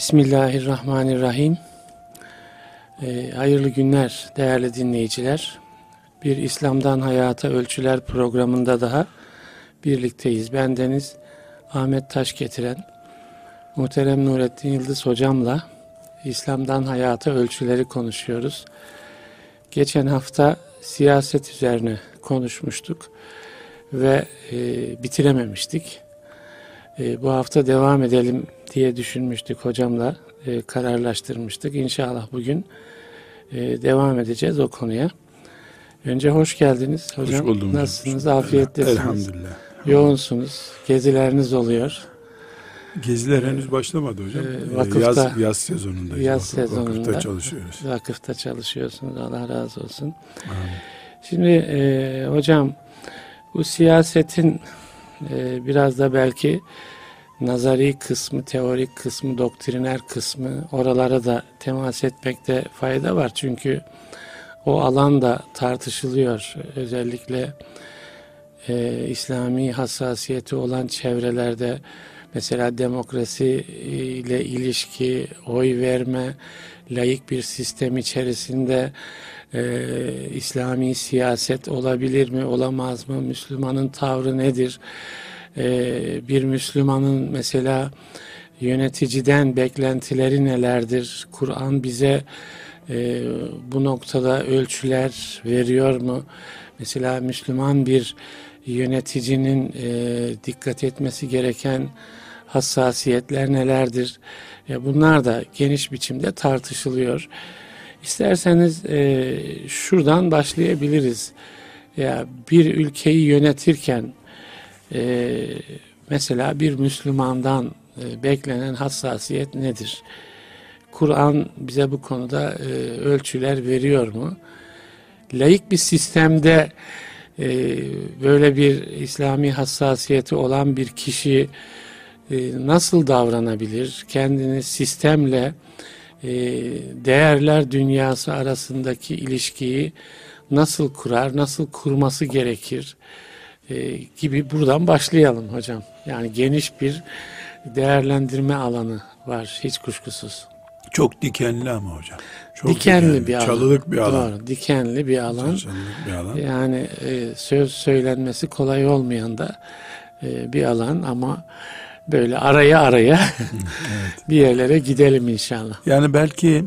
Bismillahirrahmanirrahim. Ee, hayırlı günler değerli dinleyiciler. Bir İslam'dan Hayata Ölçüler programında daha birlikteyiz. Ben Deniz Ahmet Taş getiren Muhterem Nurettin Yıldız hocamla İslam'dan Hayata Ölçüleri konuşuyoruz. Geçen hafta siyaset üzerine konuşmuştuk ve e, bitirememiştik. E, bu hafta devam edelim diye düşünmüştük hocamla e, kararlaştırmıştık. İnşallah bugün e, devam edeceğiz o konuya. Önce hoş geldiniz hocam. Hoş buldum. Nasılsınız? Afiyettesiniz. Elhamdülillah. Yoğunsunuz. Gezileriniz oluyor. Geziler henüz başlamadı hocam. Ee, vakıfta, yaz, yaz sezonundayız. Yaz sezonunda. Vakıfta çalışıyoruz. Vakıfta çalışıyorsunuz. Allah razı olsun. Amin. Şimdi e, hocam bu siyasetin e, biraz da belki nazari kısmı, teorik kısmı, doktriner kısmı oralara da temas etmekte fayda var. Çünkü o alan da tartışılıyor. Özellikle e, İslami hassasiyeti olan çevrelerde mesela demokrasi ile ilişki, oy verme, layık bir sistem içerisinde e, İslami siyaset olabilir mi, olamaz mı? Müslümanın tavrı nedir? e, bir Müslümanın mesela yöneticiden beklentileri nelerdir? Kur'an bize e, bu noktada ölçüler veriyor mu? Mesela Müslüman bir yöneticinin e, dikkat etmesi gereken hassasiyetler nelerdir? E, bunlar da geniş biçimde tartışılıyor. İsterseniz e, şuradan başlayabiliriz. Ya bir ülkeyi yönetirken e, mesela bir Müslümandan e, beklenen hassasiyet nedir? Kur'an bize bu konuda e, ölçüler veriyor mu? Layık bir sistemde e, böyle bir İslami hassasiyeti olan bir kişi e, nasıl davranabilir? Kendini sistemle e, değerler dünyası arasındaki ilişkiyi nasıl kurar, nasıl kurması gerekir? e, gibi buradan başlayalım hocam. Yani geniş bir değerlendirme alanı var hiç kuşkusuz. Çok dikenli ama hocam. Çok dikenli, dikenli bir alan. Çalılık bir alan. Doğru, dikenli bir alan. Çalılık bir alan. Yani e, söz söylenmesi kolay olmayan da e, bir alan ama böyle araya araya evet. bir yerlere gidelim inşallah. Yani belki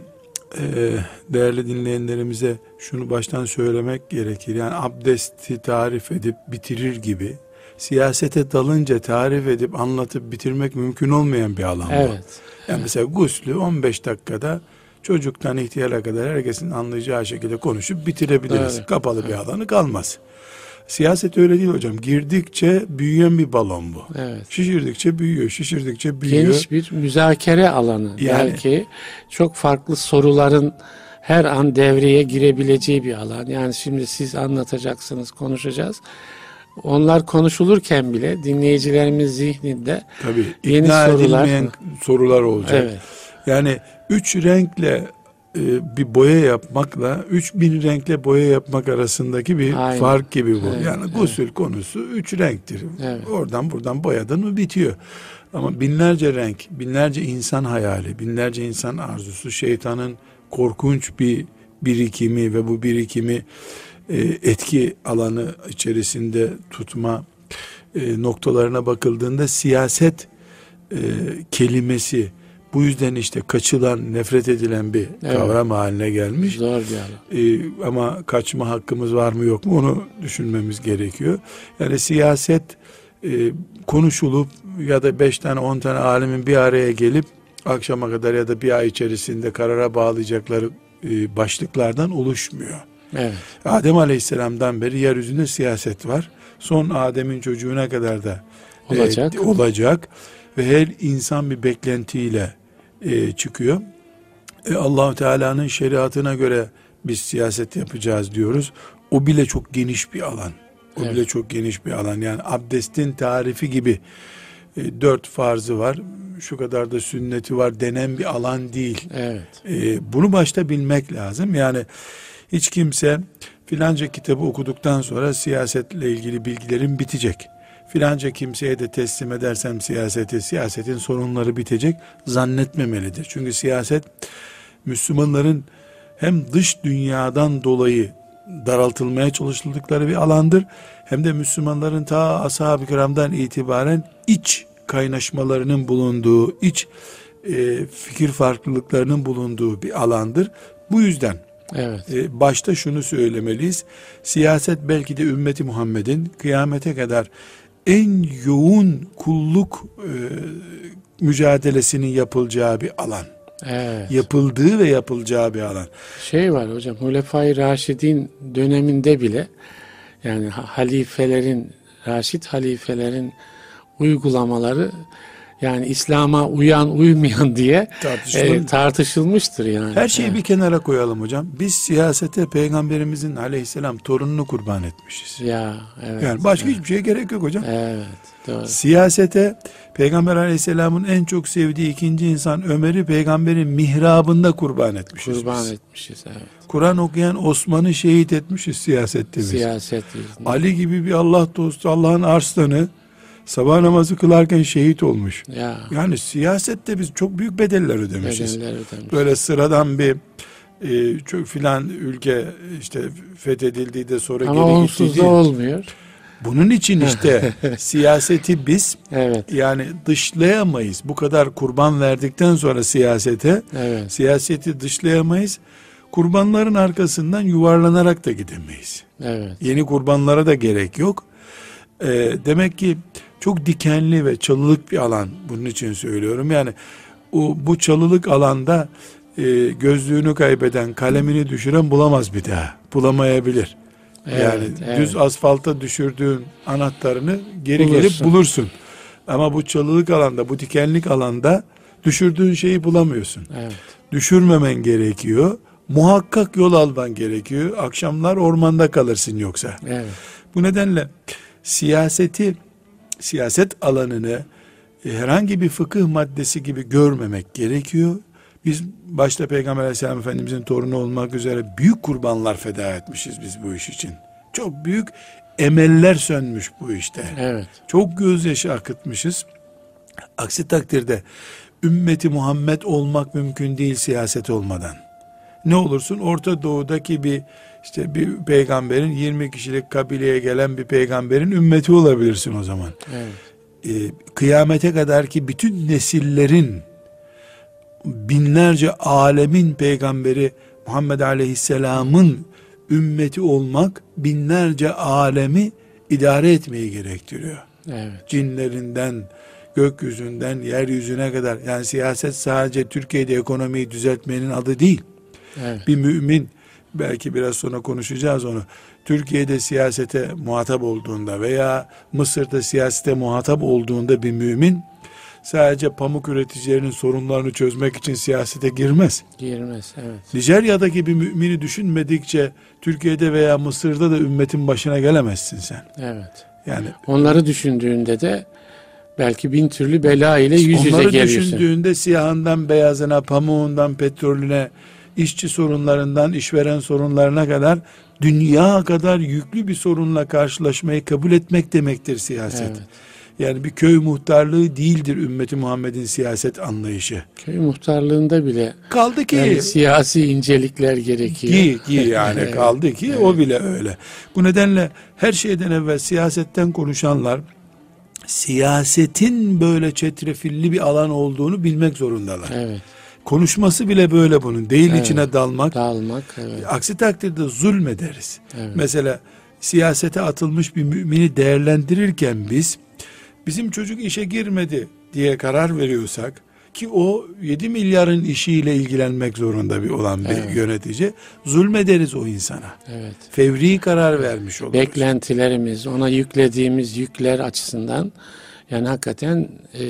e, değerli dinleyenlerimize şunu baştan söylemek gerekir. Yani abdesti tarif edip bitirir gibi siyasete dalınca tarif edip anlatıp bitirmek mümkün olmayan bir alan evet. bu. Yani evet. mesela guslü 15 dakikada çocuktan ihtiyara kadar herkesin anlayacağı şekilde konuşup bitirebiliriz. Evet. Kapalı evet. bir alanı kalmaz. Siyaset öyle değil hocam. Girdikçe büyüyen bir balon bu. Evet. Şişirdikçe büyüyor, şişirdikçe büyüyor. Geniş bir müzakere alanı. Yani, Belki çok farklı soruların her an devreye girebileceği bir alan. Yani şimdi siz anlatacaksınız, konuşacağız. Onlar konuşulurken bile dinleyicilerimiz zihninde Tabii, yeni sorular sorular olacak. Evet. Yani üç renkle e, bir boya yapmakla 3000 renkle boya yapmak arasındaki bir Aynen. fark gibi bu. Evet, yani gusül evet. konusu üç renktir. Evet. Oradan buradan boyadın mı bitiyor. Ama binlerce renk, binlerce insan hayali, binlerce insan arzusu, şeytanın korkunç bir birikimi ve bu birikimi e, etki alanı içerisinde tutma e, noktalarına bakıldığında siyaset kelimesi bu yüzden işte kaçılan, nefret edilen bir evet. kavram haline gelmiş. Zor bir Ee, ama kaçma hakkımız var mı yok mu onu düşünmemiz gerekiyor. Yani siyaset e, konuşulup ya da beş tane on tane alimin bir araya gelip akşama kadar ya da bir ay içerisinde karara bağlayacakları e, başlıklardan oluşmuyor. Evet. Adem Aleyhisselam'dan beri yeryüzünde siyaset var. Son Adem'in çocuğuna kadar da olacak. E, olacak ve her insan bir beklentiyle e, çıkıyor. E, allah Teala'nın şeriatına göre biz siyaset yapacağız diyoruz. O bile çok geniş bir alan. O evet. bile çok geniş bir alan. Yani abdestin tarifi gibi e, dört farzı var. Şu kadar da sünneti var denen bir alan değil. Evet. E, bunu başta bilmek lazım. Yani hiç kimse filanca kitabı okuduktan sonra siyasetle ilgili bilgilerin bitecek filanca kimseye de teslim edersem siyaseti, siyasetin sorunları bitecek zannetmemelidir. Çünkü siyaset Müslümanların hem dış dünyadan dolayı daraltılmaya çalışıldıkları bir alandır. Hem de Müslümanların ta ashab-ı kiramdan itibaren iç kaynaşmalarının bulunduğu, iç e, fikir farklılıklarının bulunduğu bir alandır. Bu yüzden evet. e, başta şunu söylemeliyiz. Siyaset belki de ümmeti Muhammed'in kıyamete kadar en yoğun kulluk e, mücadelesinin yapılacağı bir alan. Evet. Yapıldığı ve yapılacağı bir alan. Şey var hocam, Hulefai Raşidin döneminde bile yani halifelerin, Raşid halifelerin uygulamaları yani İslam'a uyan uymayan diye e, tartışılmıştır yani. Her şeyi evet. bir kenara koyalım hocam. Biz siyasete peygamberimizin aleyhisselam torununu kurban etmişiz. Ya evet. Yani başka evet. hiçbir şeye gerek yok hocam. Evet. Doğru. Siyasete Peygamber aleyhisselamın en çok sevdiği ikinci insan Ömer'i peygamberin mihrabında kurban etmişiz. Kurban biz. etmişiz evet. Kur'an okuyan Osman'ı şehit etmişiz siyasette biz. Siyaset. Ali gibi bir Allah dostu Allah'ın arslanı sabah namazı kılarken şehit olmuş. Ya. Yani siyasette biz çok büyük bedeller ödemişiz. Bedeller ödemiş. Böyle sıradan bir e, çok filan ülke işte fethedildiği de sonra Ama geri onsuz da olmuyor. Bunun için işte siyaseti biz evet. yani dışlayamayız. Bu kadar kurban verdikten sonra siyasete evet. siyaseti dışlayamayız. Kurbanların arkasından yuvarlanarak da gidemeyiz. Evet. Yeni kurbanlara da gerek yok. Ee, demek ki çok dikenli ve çalılık bir alan. Bunun için söylüyorum. Yani o, bu çalılık alanda e, gözlüğünü kaybeden, kalemini düşüren bulamaz bir daha. Bulamayabilir. Evet, yani evet. düz asfalta düşürdüğün anahtarını geri bulursun. gelip bulursun. Ama bu çalılık alanda, bu dikenlik alanda düşürdüğün şeyi bulamıyorsun. Evet. Düşürmemen gerekiyor. Muhakkak yol alman gerekiyor. Akşamlar ormanda kalırsın yoksa. Evet. Bu nedenle siyaseti siyaset alanını e, herhangi bir fıkıh maddesi gibi görmemek gerekiyor. Biz başta Peygamber Aleyhisselam Efendimizin torunu olmak üzere büyük kurbanlar feda etmişiz biz bu iş için. Çok büyük emeller sönmüş bu işte. Evet. Çok gözyaşı akıtmışız. Aksi takdirde ümmeti Muhammed olmak mümkün değil siyaset olmadan. Ne olursun Orta Doğu'daki bir işte bir peygamberin 20 kişilik kabileye gelen bir peygamberin ümmeti olabilirsin o zaman. Evet. Ee, kıyamete kadar ki bütün nesillerin binlerce alemin peygamberi Muhammed Aleyhisselam'ın ümmeti olmak binlerce alemi idare etmeyi gerektiriyor. Evet. Cinlerinden, gökyüzünden, yeryüzüne kadar. Yani siyaset sadece Türkiye'de ekonomiyi düzeltmenin adı değil. Evet. Bir mümin belki biraz sonra konuşacağız onu. Türkiye'de siyasete muhatap olduğunda veya Mısır'da siyasete muhatap olduğunda bir mümin sadece pamuk üreticilerinin sorunlarını çözmek için siyasete girmez. Girmez, evet. Nijerya'daki bir mümini düşünmedikçe Türkiye'de veya Mısır'da da ümmetin başına gelemezsin sen. Evet. Yani onları düşündüğünde de belki bin türlü bela ile yüz yüze geliyorsun. Onları düşündüğünde siyahından beyazına, pamuğundan petrolüne, işçi sorunlarından işveren sorunlarına kadar dünya kadar yüklü bir sorunla karşılaşmayı kabul etmek demektir siyaset. Evet. Yani bir köy muhtarlığı değildir ümmeti Muhammed'in siyaset anlayışı. Köy muhtarlığında bile kaldı ki yani siyasi incelikler gerekiyor. Ki, ki yani evet. kaldı ki evet. o bile öyle. Bu nedenle her şeyden evvel siyasetten konuşanlar siyasetin böyle çetrefilli bir alan olduğunu bilmek zorundalar. Evet. Konuşması bile böyle bunun. Değil evet. içine dalmak. Dalmak. Evet. Aksi takdirde zulmederiz. Evet. Mesela siyasete atılmış bir mümini değerlendirirken biz bizim çocuk işe girmedi diye karar veriyorsak ki o 7 milyarın işiyle ilgilenmek zorunda bir olan bir evet. yönetici zulmederiz o insana. Evet. Fevri karar vermiş oluruz. Beklentilerimiz, ona yüklediğimiz yükler açısından yani hakikaten e,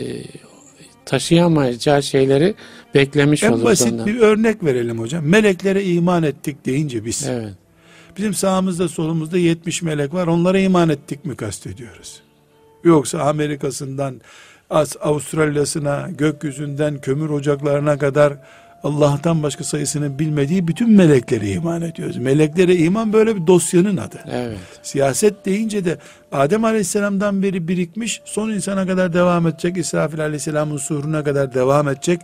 taşıyamayacağı şeyleri beklemiş en olur. En basit ondan. bir örnek verelim hocam. Meleklere iman ettik deyince biz. Evet. Bizim sağımızda solumuzda 70 melek var. Onlara iman ettik mi kastediyoruz? Yoksa Amerika'sından Avustralya'sına, gökyüzünden kömür ocaklarına kadar Allah'tan başka sayısını bilmediği bütün meleklere iman ediyoruz. Meleklere iman böyle bir dosyanın adı. Evet. Siyaset deyince de Adem Aleyhisselam'dan beri birikmiş, son insana kadar devam edecek, İsrafil Aleyhisselam'ın suruna kadar devam edecek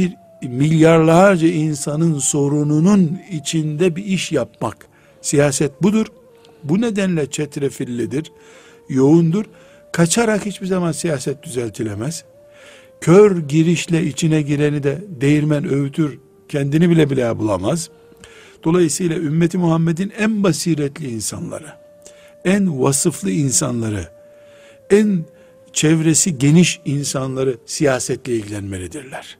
bir milyarlarca insanın sorununun içinde bir iş yapmak. Siyaset budur. Bu nedenle çetrefillidir, yoğundur. Kaçarak hiçbir zaman siyaset düzeltilemez. Kör girişle içine gireni de değirmen övütür, kendini bile bile bulamaz. Dolayısıyla ümmeti Muhammed'in en basiretli insanları, en vasıflı insanları, en çevresi geniş insanları siyasetle ilgilenmelidirler.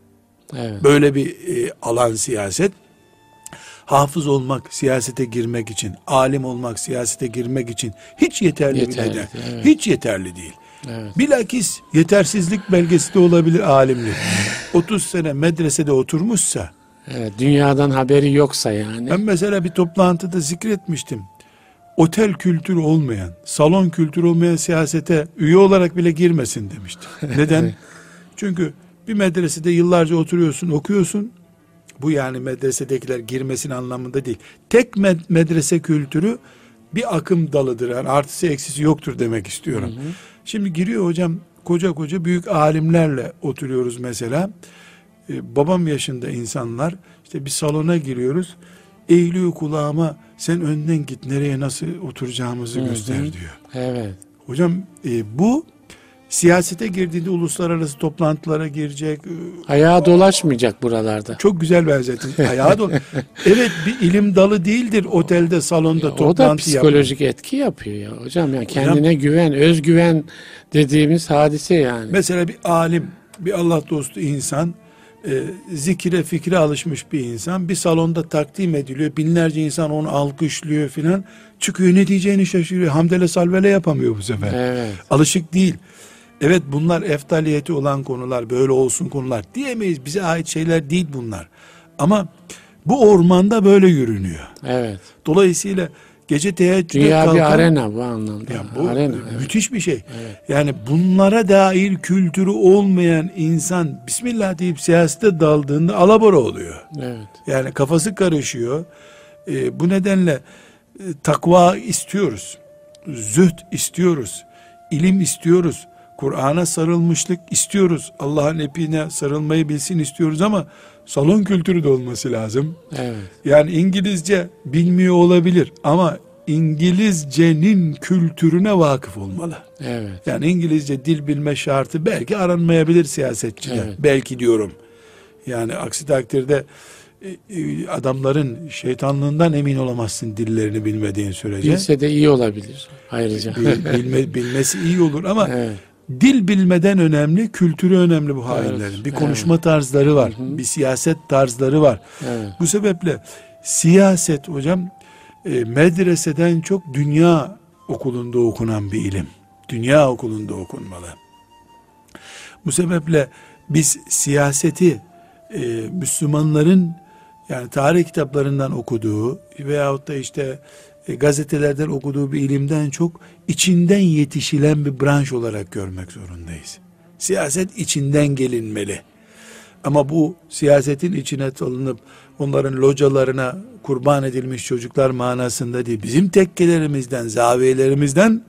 Evet. Böyle bir e, alan siyaset. Hafız olmak, siyasete girmek için, alim olmak, siyasete girmek için hiç yeterli, yeterli bile Evet. Hiç yeterli değil. Evet. Bilakis yetersizlik belgesi de olabilir alimlik. 30 sene medresede oturmuşsa. Evet, dünyadan haberi yoksa yani. Ben mesela bir toplantıda zikretmiştim. Otel kültürü olmayan, salon kültürü olmayan siyasete üye olarak bile girmesin demiştim. Neden? Çünkü bir medresede yıllarca oturuyorsun, okuyorsun. Bu yani medresedekiler girmesin anlamında değil. Tek med medrese kültürü bir akım dalıdır. Yani artısı eksisi yoktur demek istiyorum. Hı hı. Şimdi giriyor hocam koca koca büyük alimlerle oturuyoruz mesela. Ee, babam yaşında insanlar işte bir salona giriyoruz. Eğiliyor kulağıma sen önden git nereye nasıl oturacağımızı hı hı. göster diyor. Evet. Hocam e, bu siyasete girdiğinde uluslararası toplantılara girecek. E, Ayağa dolaşmayacak buralarda. Çok güzel benzetin. Ayağa dol. evet bir ilim dalı değildir otelde salonda ya, toplantı O da psikolojik yapıyor. etki yapıyor ya hocam. Yani kendine hocam, güven, özgüven dediğimiz hadise yani. Mesela bir alim, bir Allah dostu insan e, zikire fikre alışmış bir insan bir salonda takdim ediliyor. Binlerce insan onu alkışlıyor filan. Çıkıyor ne diyeceğini şaşırıyor. Hamdele salvele yapamıyor bu sefer. Evet. Alışık değil. Evet bunlar eftaliyeti olan konular, böyle olsun konular diyemeyiz. Bize ait şeyler değil bunlar. Ama bu ormanda böyle yürünüyor. Evet. Dolayısıyla gece teheccüde Dünya kalkan, bir arena bu anlamda. Ya bu arena, müthiş evet. bir şey. Evet. Yani bunlara dair kültürü olmayan insan Bismillah deyip siyasete daldığında alabora oluyor. Evet. Yani kafası karışıyor. Ee, bu nedenle e, takva istiyoruz. Zühd istiyoruz. ilim istiyoruz. Kur'an'a sarılmışlık istiyoruz. Allah'ın epine sarılmayı bilsin istiyoruz ama salon kültürü de olması lazım. Evet. Yani İngilizce bilmiyor olabilir ama İngilizcenin kültürüne vakıf olmalı. Evet. Yani İngilizce dil bilme şartı belki aranmayabilir siyasetçiler. Evet. Belki diyorum. Yani aksi takdirde e, e, adamların şeytanlığından emin olamazsın dillerini bilmediğin sürece. Bilse de iyi olabilir ayrıca. Bilme, bilmesi iyi olur ama evet dil bilmeden önemli, kültürü önemli bu hainlerin. Evet, bir konuşma evet. tarzları var, hı hı. bir siyaset tarzları var. Evet. Bu sebeple siyaset hocam e, medreseden çok dünya okulunda okunan bir ilim. Dünya okulunda okunmalı. Bu sebeple biz siyaseti e, Müslümanların yani tarih kitaplarından okuduğu veyahut da işte e, gazetelerden okuduğu bir ilimden çok içinden yetişilen bir branş olarak görmek zorundayız. Siyaset içinden gelinmeli. Ama bu siyasetin içine alınıp onların localarına kurban edilmiş çocuklar manasında değil. Bizim tekkelerimizden, zaviyelerimizden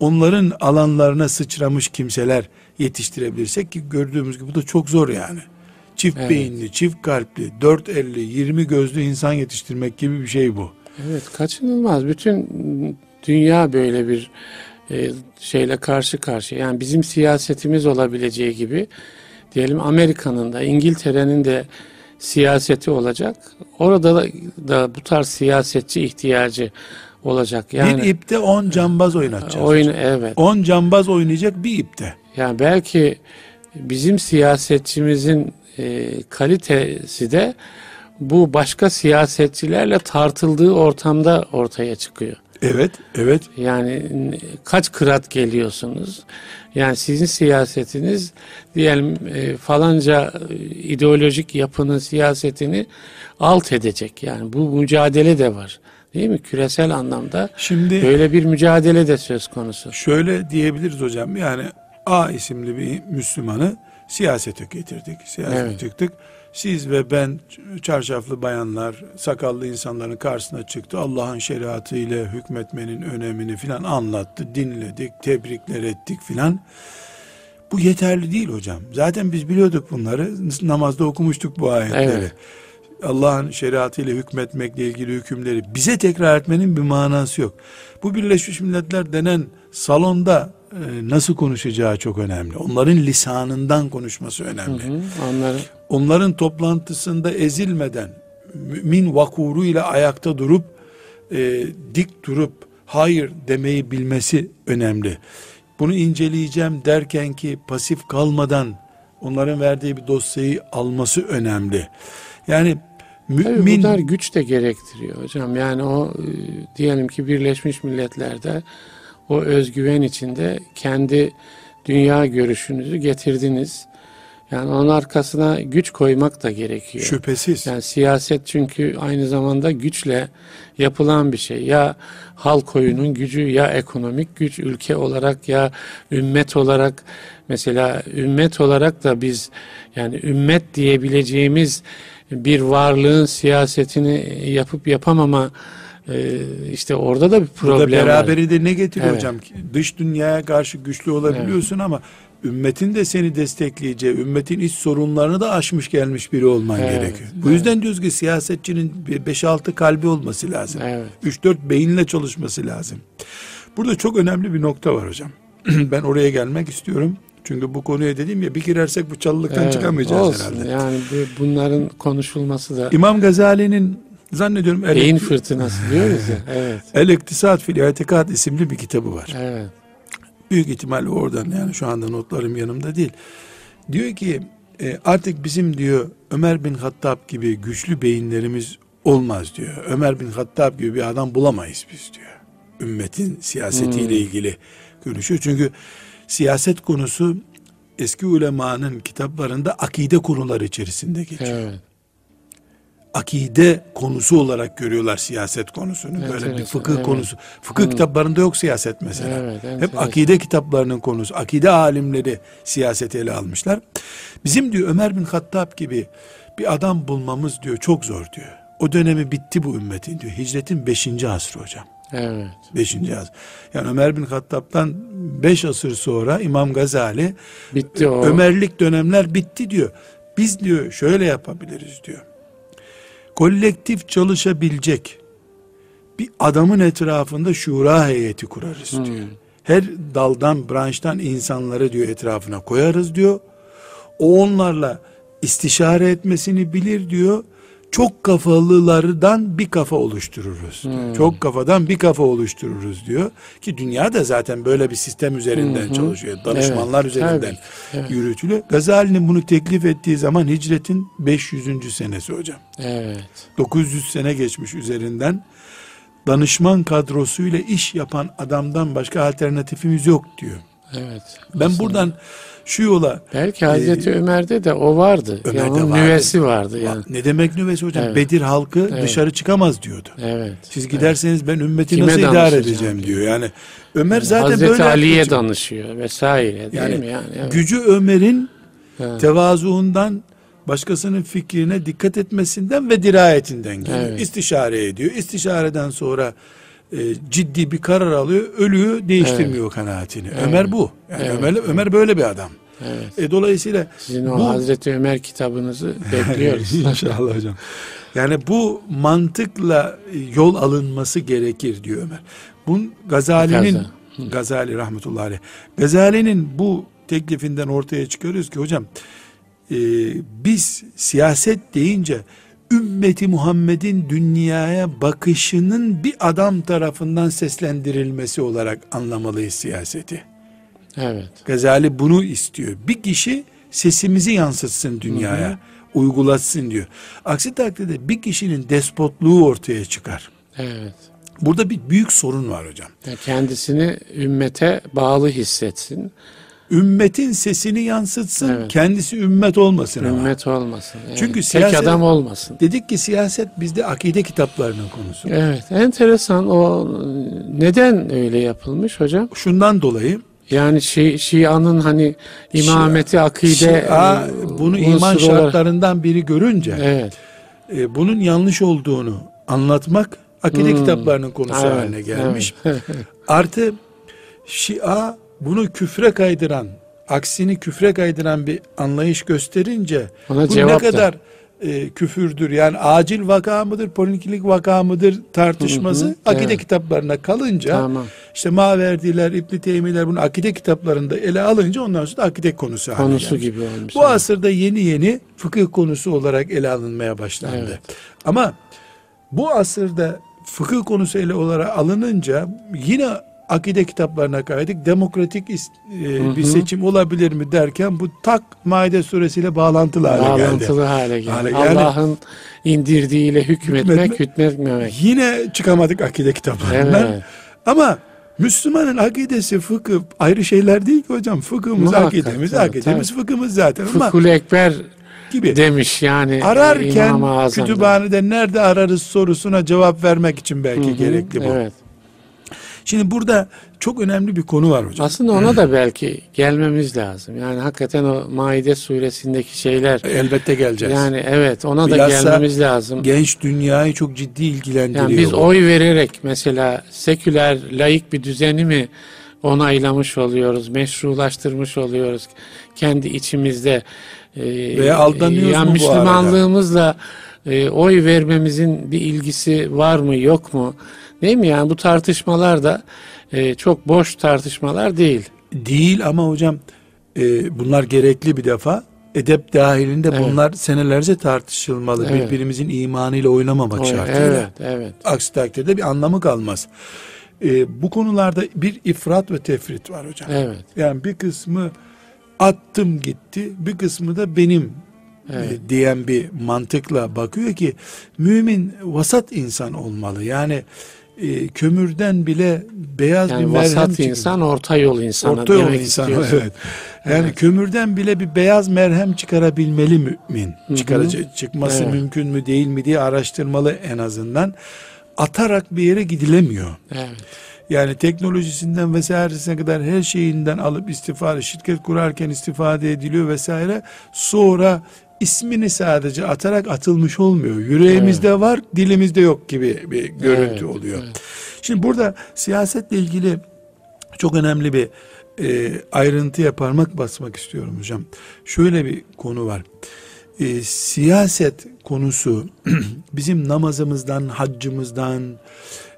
onların alanlarına sıçramış kimseler yetiştirebilirsek ki gördüğümüz gibi bu da çok zor yani. Çift evet. beyinli, çift kalpli, dört elli, yirmi gözlü insan yetiştirmek gibi bir şey bu. Evet kaçınılmaz. Bütün dünya böyle bir e, şeyle karşı karşıya. Yani bizim siyasetimiz olabileceği gibi diyelim Amerika'nın da İngiltere'nin de siyaseti olacak. Orada da, da bu tarz siyasetçi ihtiyacı olacak. Yani bir ipte on cambaz oynatacağız. Oyun evet. On cambaz oynayacak bir ipte. Yani belki bizim siyasetçimizin e, kalitesi de bu başka siyasetçilerle tartıldığı ortamda ortaya çıkıyor. Evet, evet. Yani kaç kırat geliyorsunuz? Yani sizin siyasetiniz diyelim e, falanca ideolojik yapının siyasetini alt edecek. Yani bu mücadele de var. Değil mi? Küresel anlamda Şimdi böyle bir mücadele de söz konusu. Şöyle diyebiliriz hocam. Yani A isimli bir Müslümanı Siyasete getirdik. Siyasete evet. çıktık. Siz ve ben çarşaflı bayanlar, sakallı insanların karşısına çıktı. Allah'ın şeriatı ile hükmetmenin önemini filan anlattı. Dinledik, tebrikler ettik filan. Bu yeterli değil hocam. Zaten biz biliyorduk bunları. Namazda okumuştuk bu ayetleri. Evet. Allah'ın şeriatıyla hükmetmekle ilgili hükümleri bize tekrar etmenin bir manası yok. Bu Birleşmiş Milletler denen salonda nasıl konuşacağı çok önemli. Onların lisanından konuşması önemli. Hı hı, onları... Onların toplantısında ezilmeden mümin vakuru ile ayakta durup e, dik durup hayır demeyi bilmesi önemli. Bunu inceleyeceğim derken ki pasif kalmadan onların verdiği bir dosyayı alması önemli. Yani mümin... Tabii bunlar güç de gerektiriyor hocam. Yani o e, diyelim ki Birleşmiş Milletler'de o özgüven içinde kendi dünya görüşünüzü getirdiniz. Yani onun arkasına güç koymak da gerekiyor. Şüphesiz. Yani siyaset çünkü aynı zamanda güçle yapılan bir şey. Ya halk oyunun gücü ya ekonomik güç ülke olarak ya ümmet olarak mesela ümmet olarak da biz yani ümmet diyebileceğimiz bir varlığın siyasetini yapıp yapamama e, işte orada da bir problem Burada beraberi de ne getiriyor evet. hocam? Dış dünyaya karşı güçlü olabiliyorsun evet. ama ümmetin de seni destekleyeceği, ümmetin iç sorunlarını da aşmış gelmiş biri olman evet, gerekiyor. Bu evet. yüzden diyoruz ki siyasetçinin 5-6 kalbi olması lazım. Evet. 3-4 beyinle çalışması lazım. Burada çok önemli bir nokta var hocam. ben oraya gelmek istiyorum. Çünkü bu konuya dedim ya bir girersek bu çalılıktan evet, çıkamayacağız olsun. herhalde. Yani bunların konuşulması da. İmam Gazali'nin zannediyorum Beyin fırtınası diyoruz ya. Evet. El İktisat fil İtikad isimli bir kitabı var. Evet. Büyük ihtimalle oradan yani şu anda notlarım yanımda değil. Diyor ki e, artık bizim diyor Ömer bin Hattab gibi güçlü beyinlerimiz olmaz diyor. Ömer bin Hattab gibi bir adam bulamayız biz diyor. Ümmetin siyasetiyle hmm. ilgili görüşüyor. Çünkü siyaset konusu eski ulemanın kitaplarında akide konuları içerisinde geçiyor. Evet. Akide konusu olarak görüyorlar siyaset konusunu. Evet, Böyle evet, bir fıkıh evet. konusu. Fıkıh hmm. kitaplarında yok siyaset mesela. Evet, evet, Hep akide kitaplarının konusu. Akide alimleri siyaseti ele almışlar. Bizim diyor Ömer bin Hattab gibi bir adam bulmamız diyor çok zor diyor. O dönemi bitti bu ümmetin diyor. Hicretin beşinci asrı hocam. Evet. Beşinci asır. Yani Ömer bin Hattab'dan beş asır sonra İmam Gazali bitti o. Ömerlik dönemler bitti diyor. Biz diyor şöyle yapabiliriz diyor. Kolektif çalışabilecek bir adamın etrafında şura heyeti kurarız hmm. diyor. Her daldan, branştan insanları diyor etrafına koyarız diyor. O onlarla istişare etmesini bilir diyor çok kafalılardan bir kafa oluştururuz. Hmm. Çok kafadan bir kafa oluştururuz diyor. Ki dünya da zaten böyle bir sistem üzerinden hmm. çalışıyor. Danışmanlar evet. üzerinden evet. yürütülüyor. Gazali'nin bunu teklif ettiği zaman hicretin 500. senesi hocam. Evet. 900 sene geçmiş üzerinden. Danışman kadrosuyla iş yapan adamdan başka alternatifimiz yok diyor. Evet. Ben aslında. buradan şu yola. Belki Hazreti e, Ömer'de de o vardı. Ömer'de yani vardı. nüvesi vardı. Yani. Ne demek nüvesi hocam? Evet. Bedir halkı evet. dışarı çıkamaz diyordu. Evet. Siz giderseniz evet. ben ümmeti Kime nasıl idare edeceğim diyor. Yani Ömer yani zaten Hazreti böyle Ali'ye danışıyor vesaire değil yani, mi yani? Evet. Gücü Ömer'in evet. tevazuundan başkasının fikrine dikkat etmesinden ve dirayetinden geliyor. Evet. İstişare ediyor. İstişareden sonra e, ciddi bir karar alıyor. Ölüyü değiştirmiyor evet. kanaatini. Evet. Ömer bu. Yani evet. Ömer, Ömer böyle bir adam. Evet. E, dolayısıyla sizin o bu, Hazreti Ömer kitabınızı bekliyoruz. İnşallah hocam. Yani bu mantıkla yol alınması gerekir diyor Ömer. Bu Gazali'nin Gazali rahmetullahi aleyh. Gazali'nin bu teklifinden ortaya çıkıyoruz ki hocam e, biz siyaset deyince ümmeti Muhammed'in dünyaya bakışının bir adam tarafından seslendirilmesi olarak anlamalıyız siyaseti. Evet. Gazali bunu istiyor. Bir kişi sesimizi yansıtsın dünyaya, hı hı. uygulatsın diyor. Aksi takdirde bir kişinin despotluğu ortaya çıkar. Evet. Burada bir büyük sorun var hocam. Kendisini ümmete bağlı hissetsin ümmetin sesini yansıtsın. Evet. Kendisi ümmet olmasın ümmet ama. olmasın. Evet. Çünkü siyaset, tek adam olmasın. Dedik ki siyaset bizde akide kitaplarının konusu. Evet. Enteresan o neden öyle yapılmış hocam? Şundan dolayı Yani Şi, Şia'nın hani imameti, Şia, akide Şia, e, bunu iman şartlarından biri görünce evet. e, bunun yanlış olduğunu anlatmak akide hmm. kitaplarının konusu evet, haline gelmiş. Evet. Artı Şia bunu küfre kaydıran, aksini küfre kaydıran bir anlayış gösterince Ona bu ne kadar da e, küfürdür. Yani acil vaka mıdır, poliklik vaka mıdır tartışması hı hı, akide evet. kitaplarına kalınca tamam. işte Maverdiler, İbn Teymiler bunu akide kitaplarında ele alınca ondan sonra akide konusu haline Konusu gibi olmuş. Bu yani. asırda yeni yeni fıkıh konusu olarak ele alınmaya başlandı. Evet. Ama bu asırda fıkıh konusu ele olarak alınınca yine akide kitaplarına kaydık. Demokratik e, bir seçim olabilir mi derken bu tak Maide suresiyle bağlantılı hale bağlantılı geldi. Bağlantılı hale geldi. Yani, Allah'ın indirdiğiyle hükmetmek, hükmetmek, hükmetmemek. Yine çıkamadık akide kitaplarından. Evet. Ama Müslümanın akidesi fıkıh ayrı şeyler değil ki hocam. Fıkhımız, Muhakkak, akidemiz, tabii, akidemiz, tabii. fıkhımız zaten. Fıkhul Ekber gibi demiş yani. Ararken kütüphanede nerede ararız sorusuna cevap vermek için belki Hı-hı, gerekli bu. Evet. Şimdi burada çok önemli bir konu var hocam. Aslında ona da belki gelmemiz lazım. Yani hakikaten o Maide suresindeki şeyler. Elbette geleceğiz. Yani evet ona da gelmemiz lazım. Genç dünyayı çok ciddi ilgilendiriyor. Yani biz bu. oy vererek mesela seküler, laik bir düzeni mi onaylamış oluyoruz, meşrulaştırmış oluyoruz kendi içimizde. Ee, Veya aldanıyoruz yani mu Müslümanlığımızla e, oy vermemizin bir ilgisi var mı yok mu? Değil mi yani bu tartışmalar da e, çok boş tartışmalar değil. Değil ama hocam e, bunlar gerekli bir defa. Edep dahilinde evet. bunlar senelerce tartışılmalı. Evet. Birbirimizin imanıyla oynamamak evet, şartıyla. Evet, evet. Aksi takdirde bir anlamı kalmaz. E, bu konularda bir ifrat ve tefrit var hocam. Evet. Yani bir kısmı attım gitti, bir kısmı da benim evet. e, diyen bir mantıkla bakıyor ki mümin vasat insan olmalı. Yani e, kömürden bile beyaz yani bir merhem vasat çıkıyor. insan orta yol insanı orta yol insan evet. yani evet. kömürden bile bir beyaz merhem çıkarabilmeli mümin çıkaracak çıkması evet. mümkün mü değil mi diye araştırmalı en azından atarak bir yere gidilemiyor evet. yani teknolojisinden vesairesine kadar her şeyinden alıp istifade şirket kurarken istifade ediliyor vesaire sonra ismini sadece atarak atılmış olmuyor. Yüreğimizde evet. var, dilimizde yok gibi bir görüntü evet, oluyor. Evet. Şimdi burada siyasetle ilgili çok önemli bir e, ayrıntıya parmak basmak istiyorum hocam. Şöyle bir konu var. E, siyaset konusu bizim namazımızdan, haccımızdan,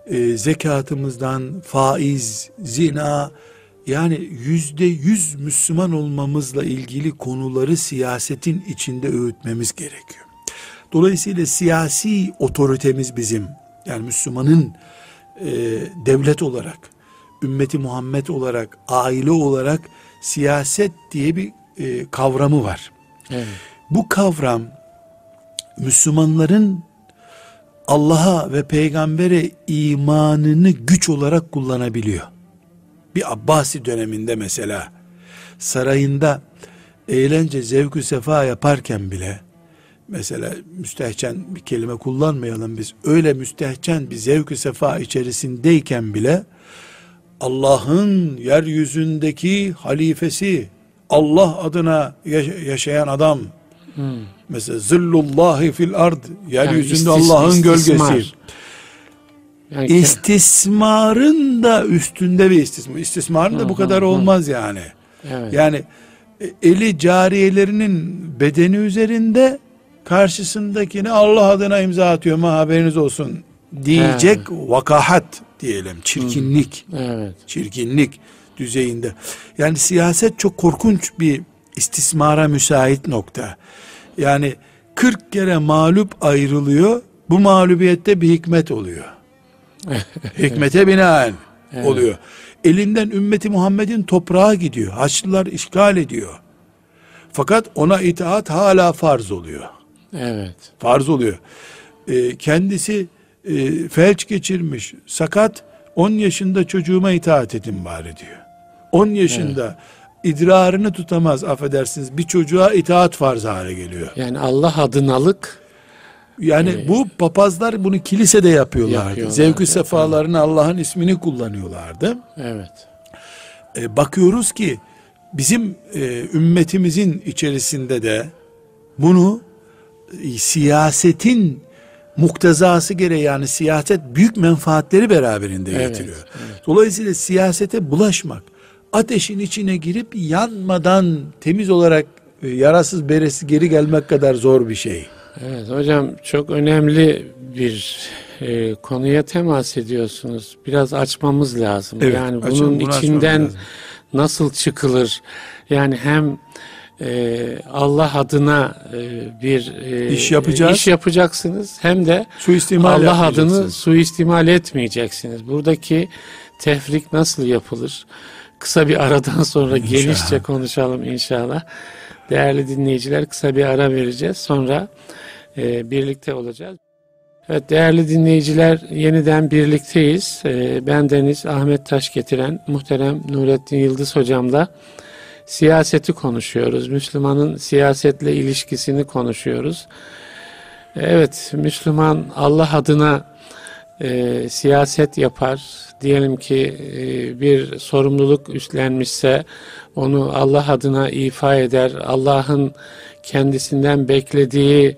e, zekatımızdan, faiz, zina, yani yüzde yüz Müslüman olmamızla ilgili konuları siyasetin içinde öğütmemiz gerekiyor. Dolayısıyla siyasi otoritemiz bizim yani Müslümanın e, devlet olarak, ümmeti Muhammed olarak, aile olarak siyaset diye bir e, kavramı var. Evet. Bu kavram Müslümanların Allah'a ve peygambere imanını güç olarak kullanabiliyor bir Abbasi döneminde mesela sarayında eğlence zevkü sefa yaparken bile mesela müstehcen bir kelime kullanmayalım biz öyle müstehcen bir zevkü sefa içerisindeyken bile Allah'ın yeryüzündeki halifesi Allah adına yaşayan adam hmm. mesela zillullahi fil ard yeryüzünde yani Allah'ın gölgesi yani istismarın da üstünde bir istismar. İstismarın da bu kadar olmaz yani. Evet. Yani e, eli cariyelerinin bedeni üzerinde karşısındakini Allah adına imza atıyor ama haberiniz olsun diyecek evet. vakahat diyelim çirkinlik evet. çirkinlik düzeyinde yani siyaset çok korkunç bir istismara müsait nokta yani 40 kere mağlup ayrılıyor bu mağlubiyette bir hikmet oluyor Hikmete binaen evet. oluyor. Elinden ümmeti Muhammed'in toprağı gidiyor. Haçlılar işgal ediyor. Fakat ona itaat hala farz oluyor. Evet. Farz oluyor. Ee, kendisi e, felç geçirmiş, sakat 10 yaşında çocuğuma itaat edin bari diyor. 10 yaşında evet. idrarını tutamaz affedersiniz bir çocuğa itaat farz hale geliyor. Yani Allah adınalık yani ee, bu papazlar bunu kilisede yapıyorlardı. yapıyorlardı. Zevkü sefalarını Allah'ın ismini kullanıyorlardı. Evet. e, bakıyoruz ki bizim e, ümmetimizin içerisinde de bunu e, siyasetin muktezası gereği yani siyaset büyük menfaatleri beraberinde evet, getiriyor. Evet. Dolayısıyla siyasete bulaşmak, ateşin içine girip yanmadan temiz olarak e, yarasız beresi geri gelmek kadar zor bir şey. Evet hocam çok önemli bir e, konuya temas ediyorsunuz. Biraz açmamız lazım. Evet, yani bunun içinden nasıl çıkılır? Yani hem e, Allah adına e, bir e, iş yapacağız. iş yapacaksınız hem de suistimal Allah adını suistimal etmeyeceksiniz. Buradaki tefrik nasıl yapılır? Kısa bir aradan sonra inşallah. genişçe konuşalım inşallah. Değerli dinleyiciler kısa bir ara vereceğiz. Sonra birlikte olacağız. Evet değerli dinleyiciler yeniden birlikteyiz. E, ben Deniz Ahmet Taş getiren muhterem Nurettin Yıldız hocamla siyaseti konuşuyoruz. Müslümanın siyasetle ilişkisini konuşuyoruz. Evet Müslüman Allah adına e, siyaset yapar. Diyelim ki e, bir sorumluluk üstlenmişse onu Allah adına ifa eder. Allah'ın kendisinden beklediği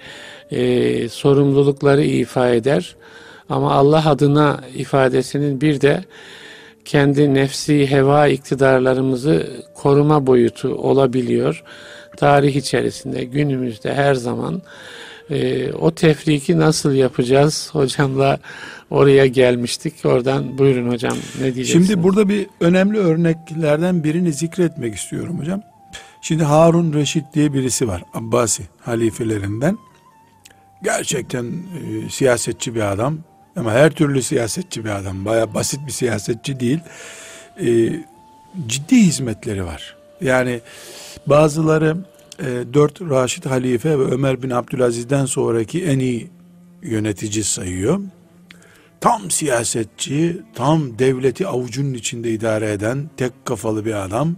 e, sorumlulukları ifa eder. Ama Allah adına ifadesinin bir de kendi nefsi heva iktidarlarımızı koruma boyutu olabiliyor. Tarih içerisinde günümüzde her zaman e, o tefriki nasıl yapacağız hocamla oraya gelmiştik. Oradan buyurun hocam ne diyeceksiniz? Şimdi burada bir önemli örneklerden birini zikretmek istiyorum hocam. Şimdi Harun Reşit diye birisi var Abbasi halifelerinden. Gerçekten e, siyasetçi bir adam ama her türlü siyasetçi bir adam. Baya basit bir siyasetçi değil. E, ciddi hizmetleri var. Yani bazıları e, dört Raşid Halife ve Ömer bin Abdülaziz'den sonraki en iyi yönetici sayıyor. Tam siyasetçi, tam devleti avucunun içinde idare eden tek kafalı bir adam.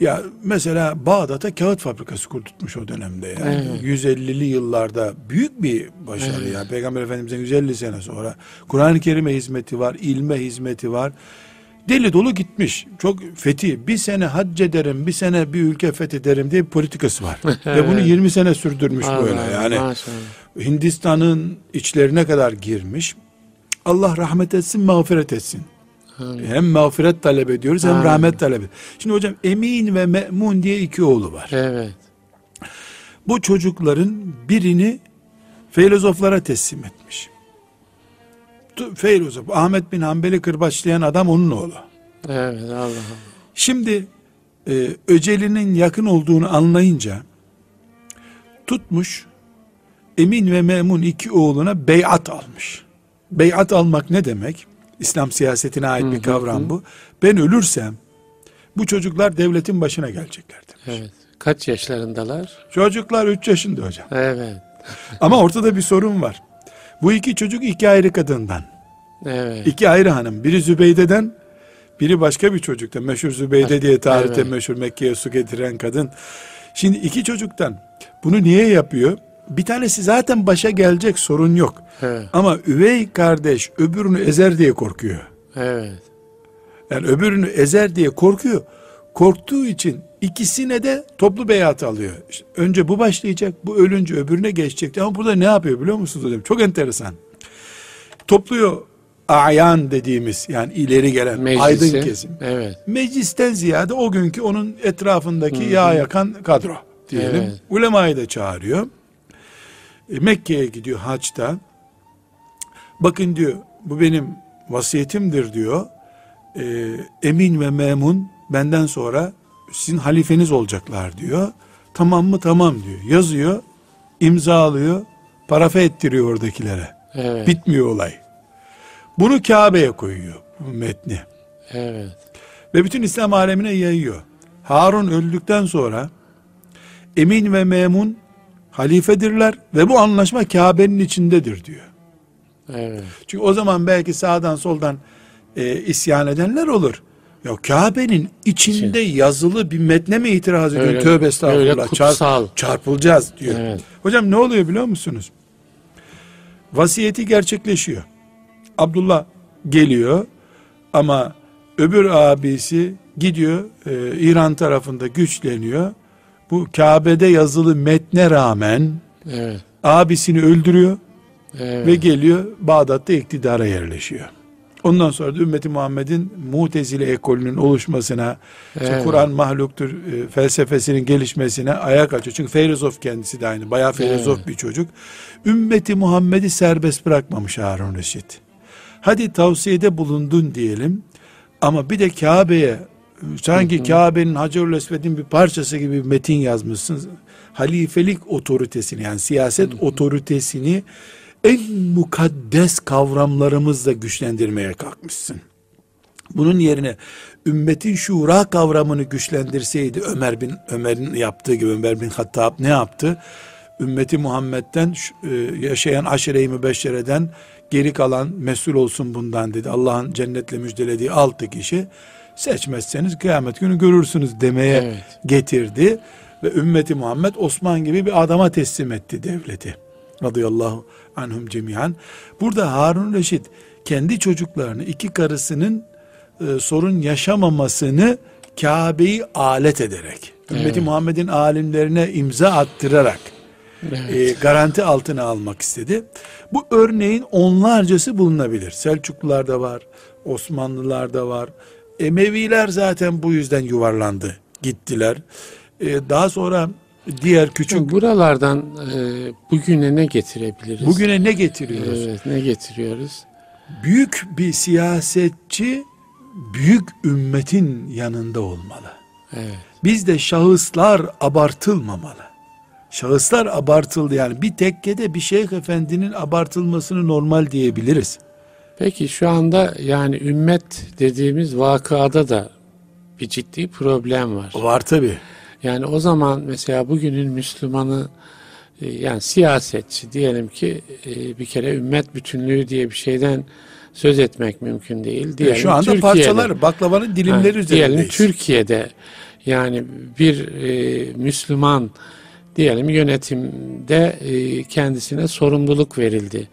Ya mesela Bağdat'a kağıt fabrikası kurdurtmuş o dönemde yani. Evet. 150'li yıllarda büyük bir başarı evet. ya. Peygamber Efendimiz'den 150 sene sonra Kur'an-ı Kerim'e hizmeti var, ilme hizmeti var. Deli dolu gitmiş. Çok fethi. Bir sene hac ederim, bir sene bir ülke fethederim diye bir politikası var. Ve bunu 20 sene sürdürmüş Allah böyle. Yani Hindistan'ın içlerine kadar girmiş. Allah rahmet etsin, mağfiret etsin. Amin. Hem mağfiret talep ediyoruz hem Amin. rahmet talep ediyoruz. Şimdi hocam Emin ve Me'mun diye iki oğlu var. Evet. Bu çocukların birini filozoflara teslim etmiş. Filozof Ahmet bin Hanbel'i kırbaçlayan adam onun oğlu. Evet Allah Allah. Şimdi e, öcelinin yakın olduğunu anlayınca tutmuş Emin ve Memun iki oğluna beyat almış. Beyat almak ne demek? İslam siyasetine ait bir kavram bu. Ben ölürsem bu çocuklar devletin başına gelecekler demiş. Evet. Kaç yaşlarındalar? Çocuklar 3 yaşında hocam. Evet. Ama ortada bir sorun var. Bu iki çocuk iki ayrı kadından. Evet. İki ayrı hanım. Biri Zübeyde'den, biri başka bir çocuktan. Meşhur Zübeyde diye tarihte evet. meşhur Mekke'ye su getiren kadın. Şimdi iki çocuktan bunu niye yapıyor? Bir tanesi zaten başa gelecek sorun yok. Evet. Ama üvey kardeş öbürünü ezer diye korkuyor. Evet. Yani öbürünü ezer diye korkuyor. Korktuğu için ikisine de toplu beyat alıyor. İşte önce bu başlayacak, bu ölünce öbürüne geçecek. Ama burada ne yapıyor biliyor musunuz hocam? Çok enteresan. Topluyor ayan dediğimiz yani ileri gelen Meclisi, aydın kesim. Evet. Meclisten ziyade o günkü onun etrafındaki Hı-hı. yağ yakan kadro diyelim. Evet. Ulemayı da çağırıyor. E, Mekke'ye gidiyor haçta. Bakın diyor bu benim vasiyetimdir diyor. E, emin ve memun benden sonra sizin halifeniz olacaklar diyor. Tamam mı? Tamam diyor. Yazıyor, imzalıyor, parafe ettiriyor oradakilere. Evet. Bitmiyor olay. Bunu Kabe'ye koyuyor bu metni. Evet. Ve bütün İslam alemine yayıyor. Harun öldükten sonra Emin ve Memun halifedirler ve bu anlaşma Kabe'nin içindedir diyor. Evet. Çünkü o zaman belki sağdan soldan e, isyan edenler olur. Ya Kabe'nin içinde İçin. yazılı bir metne mi itiraz ediyor? Tövbe estağfurullah. Çarp, çarpılacağız diyor. Evet. Hocam ne oluyor biliyor musunuz? Vasiyeti gerçekleşiyor. Abdullah geliyor ama Öbür abisi gidiyor e, İran tarafında güçleniyor. Bu Kabe'de yazılı metne rağmen evet. abisini öldürüyor evet. ve geliyor Bağdat'ta iktidara yerleşiyor. Ondan sonra da ümmeti Muhammed'in Mutezile ekolünün oluşmasına, evet. işte Kur'an mahluktur e, felsefesinin gelişmesine ayak açıyor. Çünkü filozof kendisi de aynı. Bayağı filozof evet. bir çocuk. Ümmeti Muhammed'i serbest bırakmamış Harun Reşit. Hadi tavsiyede bulundun diyelim. Ama bir de Kabe'ye sanki Kabe'nin Hacerül Esved'in bir parçası gibi bir metin yazmışsın. Halifelik otoritesini yani siyaset otoritesini en mukaddes kavramlarımızla güçlendirmeye kalkmışsın. Bunun yerine ümmetin şura kavramını güçlendirseydi Ömer bin Ömer'in yaptığı gibi Ömer bin Hattab ne yaptı? Ümmeti Muhammed'den e, yaşayan aşire-i mübeşşereden geri kalan mesul olsun bundan dedi. Allah'ın cennetle müjdelediği altı kişi seçmezseniz kıyamet günü görürsünüz demeye evet. getirdi. Ve ümmeti Muhammed Osman gibi bir adama teslim etti devleti. Radıyallahu anhum cemiyan. Burada Harun Reşit kendi çocuklarını iki karısının e, sorun yaşamamasını Kabe'yi alet ederek, evet. ümmeti Muhammed'in alimlerine imza attırarak evet. e, garanti altına almak istedi. Bu örneğin onlarcası bulunabilir. Selçuklular da var, Osmanlılar da var. Emeviler zaten bu yüzden yuvarlandı, gittiler. E, daha sonra diğer küçük... Buralardan e, bugüne ne getirebiliriz? Bugüne ne getiriyoruz? Evet, ne getiriyoruz? Büyük bir siyasetçi büyük ümmetin yanında olmalı. Evet. Bizde şahıslar abartılmamalı. Şahıslar abartıldı yani bir tekkede bir şeyh efendinin abartılmasını normal diyebiliriz. Peki şu anda yani ümmet dediğimiz vakada da bir ciddi problem var. Var tabi. Yani o zaman mesela bugünün Müslümanı e, yani siyasetçi diyelim ki e, bir kere ümmet bütünlüğü diye bir şeyden söz etmek mümkün değil. E, diyelim, Şu anda Türkiye'de, parçalar baklavanın dilimleri ha, üzerindeyiz. Diyelim Türkiye'de yani bir e, Müslüman diyelim yönetimde e, kendisine sorumluluk verildi.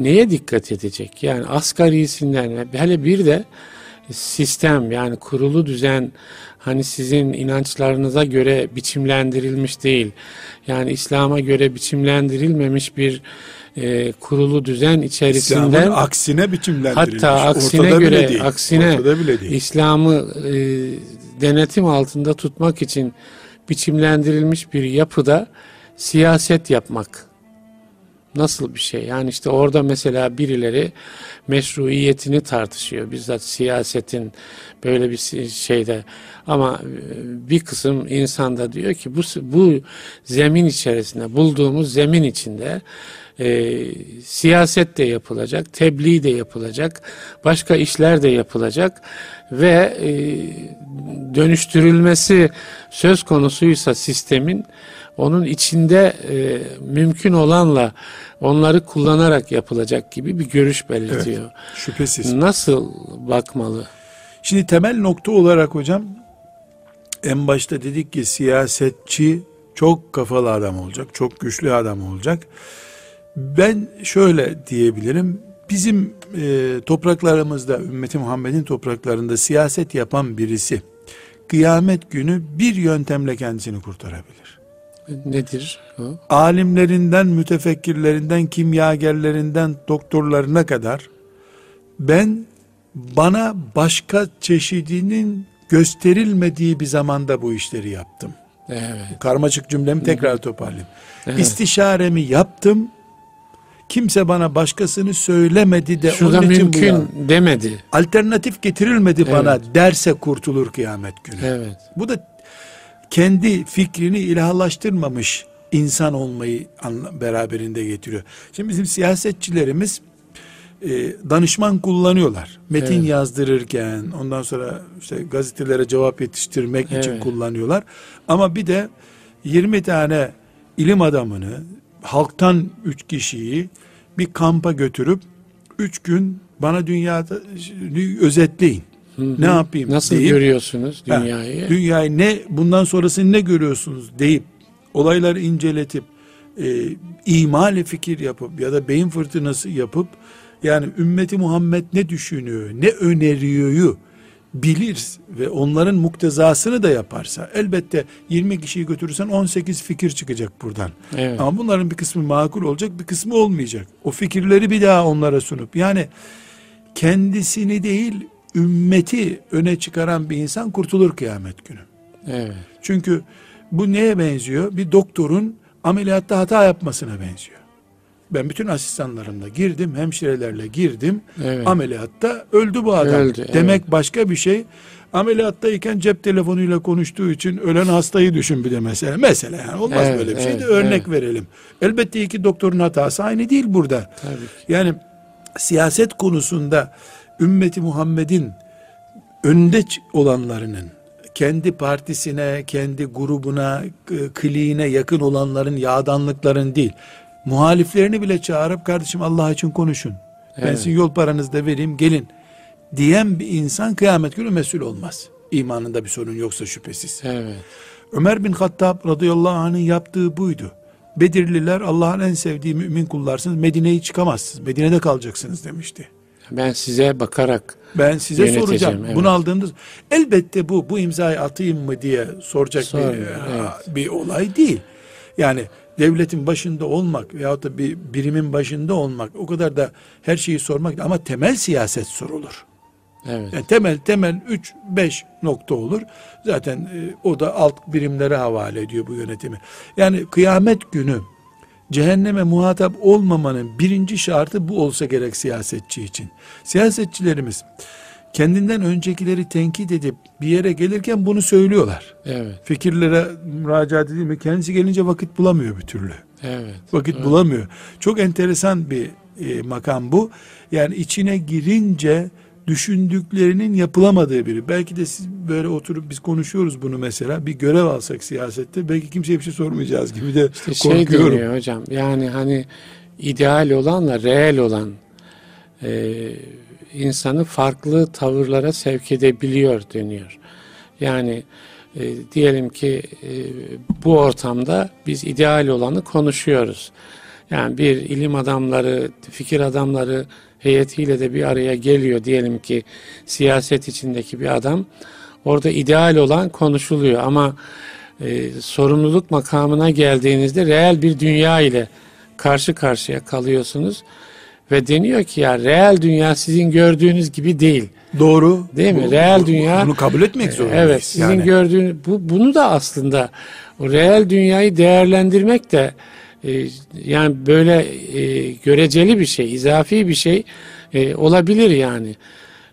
Neye dikkat edecek? Yani asgarisinden hele bir de sistem yani kurulu düzen hani sizin inançlarınıza göre biçimlendirilmiş değil. Yani İslam'a göre biçimlendirilmemiş bir e, kurulu düzen içerisinde İslam'ın aksine biçimlendirilmiş. Hatta aksine Ortada göre değil. aksine İslam'ı e, denetim altında tutmak için biçimlendirilmiş bir yapıda siyaset yapmak nasıl bir şey? Yani işte orada mesela birileri meşruiyetini tartışıyor. Bizzat siyasetin böyle bir şeyde ama e, bir kısım insanda diyor ki bu bu zemin içerisinde bulduğumuz zemin içinde e, siyaset de yapılacak, tebliğ de yapılacak, başka işler de yapılacak ve e, dönüştürülmesi söz konusuysa sistemin onun içinde e, mümkün olanla onları kullanarak yapılacak gibi bir görüş belirtiyor. Evet, şüphesiz. Nasıl bakmalı? Şimdi temel nokta olarak hocam en başta dedik ki siyasetçi çok kafalı adam olacak, çok güçlü adam olacak. Ben şöyle diyebilirim. Bizim e, topraklarımızda, ümmeti Muhammed'in topraklarında siyaset yapan birisi kıyamet günü bir yöntemle kendisini kurtarabilir. Nedir o? Alimlerinden, mütefekkirlerinden, kimyagerlerinden, doktorlarına kadar ben bana başka çeşidinin gösterilmediği bir zamanda bu işleri yaptım. Evet. Karmaşık cümlemi tekrar toparlayayım. Evet. İstişaremi yaptım. Kimse bana başkasını söylemedi de Şurada onun için mümkün bu demedi. Alternatif getirilmedi evet. bana derse kurtulur kıyamet günü. Evet. Bu da kendi fikrini ilahlaştırmamış insan olmayı beraberinde getiriyor. Şimdi bizim siyasetçilerimiz e, danışman kullanıyorlar. Metin evet. yazdırırken ondan sonra işte gazetelere cevap yetiştirmek evet. için kullanıyorlar. Ama bir de 20 tane ilim adamını halktan 3 kişiyi bir kampa götürüp 3 gün bana dünyada özetleyin. Hı. Ne yapayım Nasıl deyip, görüyorsunuz dünyayı? Ha, dünyayı ne bundan sonrasını ne görüyorsunuz deyip olayları inceletip e, imali fikir yapıp ya da beyin fırtınası yapıp yani ümmeti Muhammed ne düşünüyor, ne öneriyoryu bilir ve onların muktezasını da yaparsa elbette 20 kişiyi götürürsen 18 fikir çıkacak buradan. Evet. Ama bunların bir kısmı makul olacak bir kısmı olmayacak. O fikirleri bir daha onlara sunup yani kendisini değil ümmeti öne çıkaran bir insan kurtulur kıyamet günü. Evet. Çünkü bu neye benziyor? Bir doktorun ameliyatta hata yapmasına benziyor. Ben bütün asistanlarımla girdim, hemşirelerle girdim. Evet. Ameliyatta öldü bu adam. Öldü, Demek evet. başka bir şey. Ameliyattayken cep telefonuyla konuştuğu için ölen hastayı düşün bir de mesela. Mesela yani olmaz evet, böyle bir şey de örnek evet. verelim. Elbette iki doktorun hatası aynı değil burada. Tabii. Yani siyaset konusunda ümmeti Muhammed'in önde olanlarının kendi partisine, kendi grubuna, kliğine yakın olanların yağdanlıkların değil muhaliflerini bile çağırıp kardeşim Allah için konuşun. Evet. Ben sizin yol paranızı da vereyim gelin diyen bir insan kıyamet günü mesul olmaz. İmanında bir sorun yoksa şüphesiz. Evet. Ömer bin Hattab radıyallahu anh'ın yaptığı buydu. Bedirliler Allah'ın en sevdiği mümin kullarsınız. Medine'yi çıkamazsınız. Medine'de kalacaksınız demişti. Ben size bakarak ben size soracağım. Evet. Bunu aldığınız elbette bu bu imzayı atayım mı diye soracak Sor, bir, evet. bir olay değil. Yani devletin başında olmak veyahut da bir birimin başında olmak o kadar da her şeyi sormak ama temel siyaset sorulur. Evet. Yani temel temel 3 5 nokta olur. Zaten e, o da alt birimlere havale ediyor bu yönetimi. Yani kıyamet günü cehenneme muhatap olmamanın birinci şartı bu olsa gerek siyasetçi için. Siyasetçilerimiz kendinden öncekileri tenkit edip bir yere gelirken bunu söylüyorlar. Evet. Fikirlere müracaat edilme kendisi gelince vakit bulamıyor bir türlü. Evet. Vakit evet. bulamıyor. Çok enteresan bir e, makam bu. Yani içine girince düşündüklerinin yapılamadığı biri. Belki de siz böyle oturup biz konuşuyoruz bunu mesela. Bir görev alsak siyasette belki kimseye bir şey sormayacağız gibi de işte şey korkuyorum. Şey hocam yani hani ideal olanla reel olan e, insanı farklı tavırlara sevk edebiliyor deniyor. Yani e, diyelim ki e, bu ortamda biz ideal olanı konuşuyoruz. Yani bir ilim adamları, fikir adamları heyetiyle de bir araya geliyor diyelim ki siyaset içindeki bir adam. Orada ideal olan konuşuluyor ama e, sorumluluk makamına geldiğinizde reel bir dünya ile karşı karşıya kalıyorsunuz. Ve deniyor ki ya reel dünya sizin gördüğünüz gibi değil. Doğru. Değil mi? Bu, reel dünya. Bunu kabul etmek zorundayız. Evet. Sizin yani. gördüğünüz bu bunu da aslında o reel dünyayı değerlendirmek de e, yani böyle e, göreceli bir şey, izafi bir şey e, olabilir yani.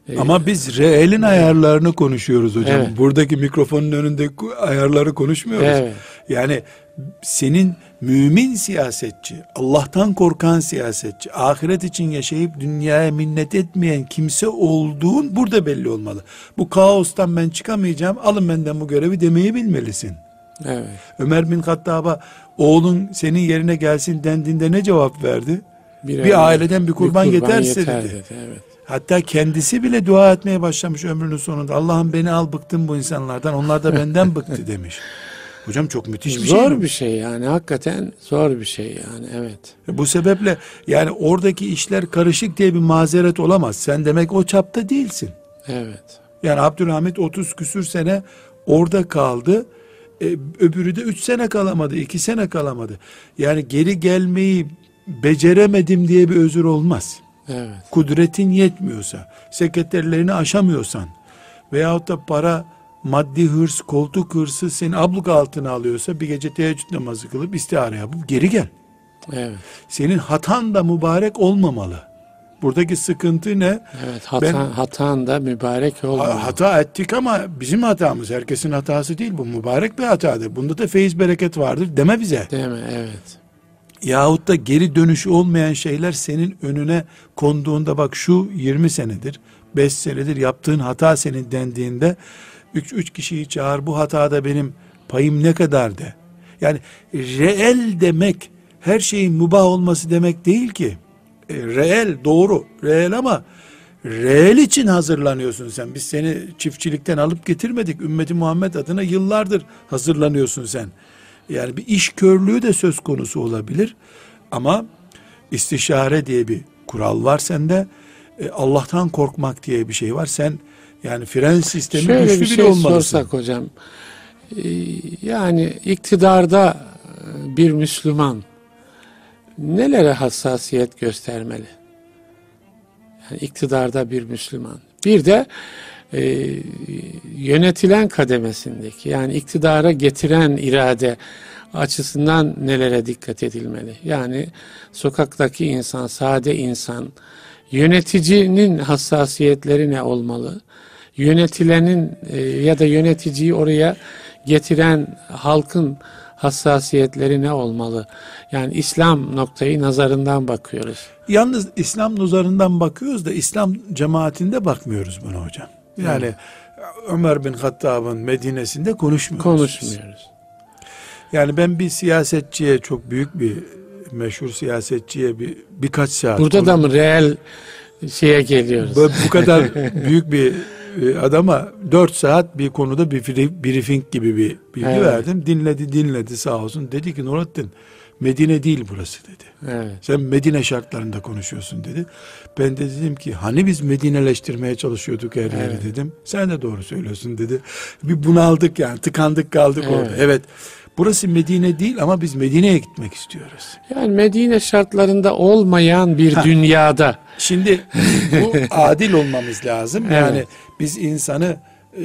E, Ama biz reelin ayarlarını konuşuyoruz hocam. Evet. Buradaki mikrofonun önünde ayarları konuşmuyoruz. Evet. Yani senin mümin siyasetçi, Allah'tan korkan siyasetçi, ahiret için yaşayıp dünyaya minnet etmeyen kimse olduğun burada belli olmalı. Bu kaostan ben çıkamayacağım, alın benden bu görevi demeyi bilmelisin. Evet. Ömer bin Hattab'a oğlun senin yerine gelsin dendiğinde ne cevap verdi? Bir, bir aileden bir kurban, bir kurban yeterse yeter dedi. dedi evet. Hatta kendisi bile dua etmeye başlamış ömrünün sonunda. Allah'ım beni al bıktım bu insanlardan. Onlar da benden bıktı demiş. Hocam çok müthiş bir zor şey. Zor bir şey yani hakikaten zor bir şey yani evet. Bu sebeple yani oradaki işler karışık diye bir mazeret olamaz. Sen demek o çapta değilsin. Evet. Yani Abdülhamit 30 küsür sene orada kaldı. E, öbürü de 3 sene kalamadı, 2 sene kalamadı. Yani geri gelmeyi beceremedim diye bir özür olmaz. Evet. Kudretin yetmiyorsa, sekreterlerini aşamıyorsan veyahut da para maddi hırs, koltuk hırsı seni abluk altına alıyorsa bir gece teheccüd namazı kılıp istihare yapıp geri gel. Evet. Senin hatan da mübarek olmamalı. Buradaki sıkıntı ne? Evet, hata, ben, hatan da mübarek olmalı. Hata ettik ama bizim hatamız. Herkesin hatası değil bu. Mübarek bir hatadır. Bunda da feyiz bereket vardır deme bize. Deme, evet. Yahut da geri dönüşü olmayan şeyler senin önüne konduğunda bak şu 20 senedir, 5 senedir yaptığın hata senin dendiğinde üç, üç kişiyi çağır bu hatada benim payım ne kadar de. Yani reel demek her şeyin mubah olması demek değil ki. E, reel doğru reel ama reel için hazırlanıyorsun sen. Biz seni çiftçilikten alıp getirmedik. Ümmeti Muhammed adına yıllardır hazırlanıyorsun sen. Yani bir iş körlüğü de söz konusu olabilir. Ama istişare diye bir kural var sende. E, Allah'tan korkmak diye bir şey var. Sen Yani fren sistemi Şöyle güçlü bir şey biri olmalısın. sorsak hocam. Ee, yani iktidarda e, bir Müslüman nelere hassasiyet göstermeli? Yani iktidarda bir Müslüman. Bir de e, yönetilen kademesindeki yani iktidara getiren irade açısından nelere dikkat edilmeli? Yani sokaktaki insan, sade insan, yöneticinin hassasiyetleri ne olmalı? Yönetilenin e, ya da yöneticiyi oraya getiren halkın hassasiyetleri ne olmalı? Yani İslam noktayı nazarından bakıyoruz. Yalnız İslam nazarından bakıyoruz da İslam cemaatinde bakmıyoruz buna hocam. Yani evet. Ömer bin Hattab'ın Medine'sinde konuşmuyoruz. Konuşmuyoruz. Yani ben bir siyasetçiye çok büyük bir meşhur siyasetçiye bir birkaç saat. Burada da mı reel şeye geliyoruz? Bu, bu kadar büyük bir adama dört saat bir konuda bir briefing gibi bir bilgi evet. verdim. Dinledi dinledi sağ olsun. Dedi ki Nurattin Medine değil burası dedi. Evet. Sen Medine şartlarında konuşuyorsun dedi. Ben de dedim ki hani biz Medineleştirmeye çalışıyorduk her yeri evet. dedim. Sen de doğru söylüyorsun dedi. Bir bunaldık yani tıkandık kaldık evet. orada. Evet. Burası Medine değil ama biz Medine'ye gitmek istiyoruz. Yani Medine şartlarında olmayan bir ha. dünyada. Şimdi bu adil olmamız lazım. Evet. Yani biz insanı e,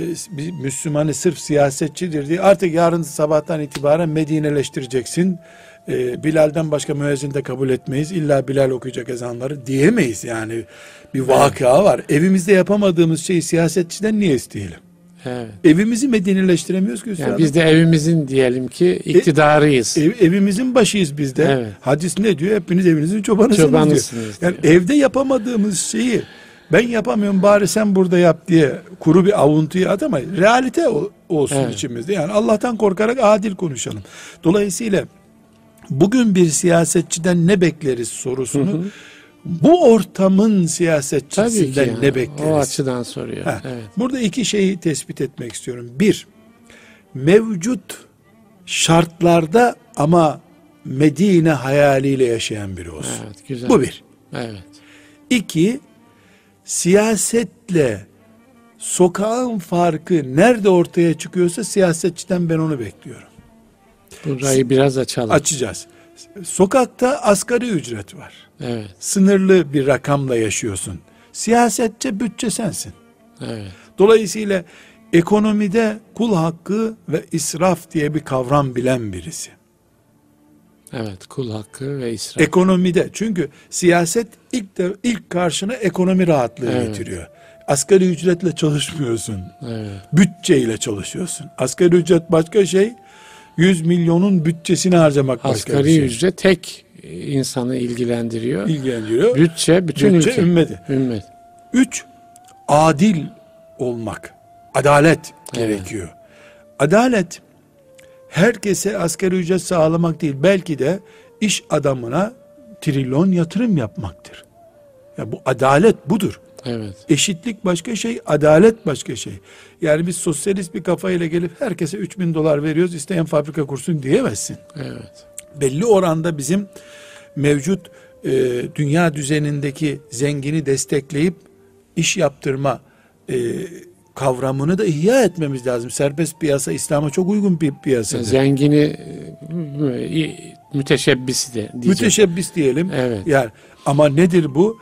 Müslümanı sırf siyasetçidir diye artık yarın sabahtan itibaren Medineleştireceksin. E, Bilal'den başka müezzin de kabul etmeyiz. İlla Bilal okuyacak ezanları diyemeyiz yani. Bir vaka var. Evimizde yapamadığımız şeyi siyasetçiden niye isteyelim? Evet. Evimizi medenileştiremiyoruz ki yani Biz de evimizin diyelim ki iktidarıyız. Ev, evimizin başıyız biz de. Evet. Hadis ne diyor? Hepiniz evinizin çobanısınız, çobanısınız diyor. diyor. Yani evde yapamadığımız şeyi ben yapamıyorum bari sen burada yap diye kuru bir avuntuya atamayız. Realite olsun evet. içimizde. Yani Allah'tan korkarak adil konuşalım. Dolayısıyla bugün bir siyasetçiden ne bekleriz sorusunu hı hı bu ortamın siyasetçisinden yani, ne bekleriz? O açıdan soruyor. Ha, evet. Burada iki şeyi tespit etmek istiyorum. Bir, mevcut şartlarda ama Medine hayaliyle yaşayan biri olsun. Evet, güzel. Bu bir. Evet. İki, siyasetle sokağın farkı nerede ortaya çıkıyorsa siyasetçiden ben onu bekliyorum. Burayı biraz açalım. Açacağız. Sokakta asgari ücret var. Evet. Sınırlı bir rakamla yaşıyorsun. Siyasetçe bütçe sensin. Evet. Dolayısıyla ekonomide kul hakkı ve israf diye bir kavram bilen birisi. Evet, kul hakkı ve israf. Ekonomide çünkü siyaset ilk de ilk karşına ekonomi rahatlığı evet. getiriyor. Asgari ücretle çalışmıyorsun. Evet. Bütçeyle çalışıyorsun. Asgari ücret başka şey. 100 milyonun bütçesini harcamak asgari başka bir şey. Asgari ücret tek insanı ilgilendiriyor. İlgilendiriyor. Bütçe bütün Bütçe, ülke. ümmeti. Ümmet. Üç, adil olmak. Adalet evet. gerekiyor. Adalet herkese asgari ücret sağlamak değil. Belki de iş adamına trilyon yatırım yapmaktır. Ya bu adalet budur. Evet. Eşitlik başka şey, adalet başka şey. Yani biz sosyalist bir kafayla gelip herkese 3000 dolar veriyoruz, isteyen fabrika kursun diyemezsin. Evet. Belli oranda bizim mevcut e, dünya düzenindeki zengini destekleyip iş yaptırma e, kavramını da ihya etmemiz lazım. Serbest piyasa İslam'a çok uygun bir piyasa. Zengini e, müteşebbisi de diyeceğim. Müteşebbis diyelim. Evet. Yani ama nedir bu?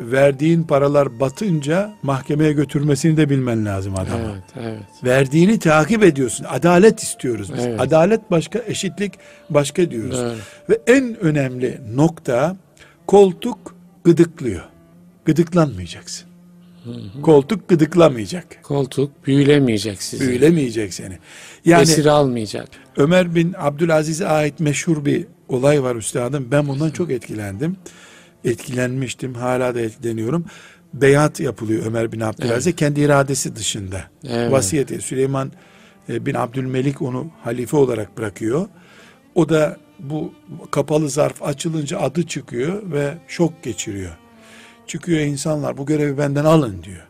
Verdiğin paralar batınca mahkemeye götürmesini de bilmen lazım adama. Evet, evet. Verdiğini takip ediyorsun. Adalet istiyoruz biz. Evet. Adalet başka, eşitlik başka diyoruz. Evet. Ve en önemli nokta koltuk gıdıklıyor. Gıdıklanmayacaksın. Hı hı. Koltuk gıdıklamayacak. Koltuk büyülemeyecek sizi. Büyülemeyecek seni. Yani Esir almayacak. Ömer bin Abdülaziz'e ait meşhur bir olay var üstadım. Ben bundan çok etkilendim etkilenmiştim. Hala da etkileniyorum. Beyat yapılıyor Ömer bin Abdülaziz evet. kendi iradesi dışında. Evet. Vasiyeti Süleyman e, bin Abdülmelik onu halife olarak bırakıyor. O da bu kapalı zarf açılınca adı çıkıyor ve şok geçiriyor. Çıkıyor insanlar bu görevi benden alın diyor.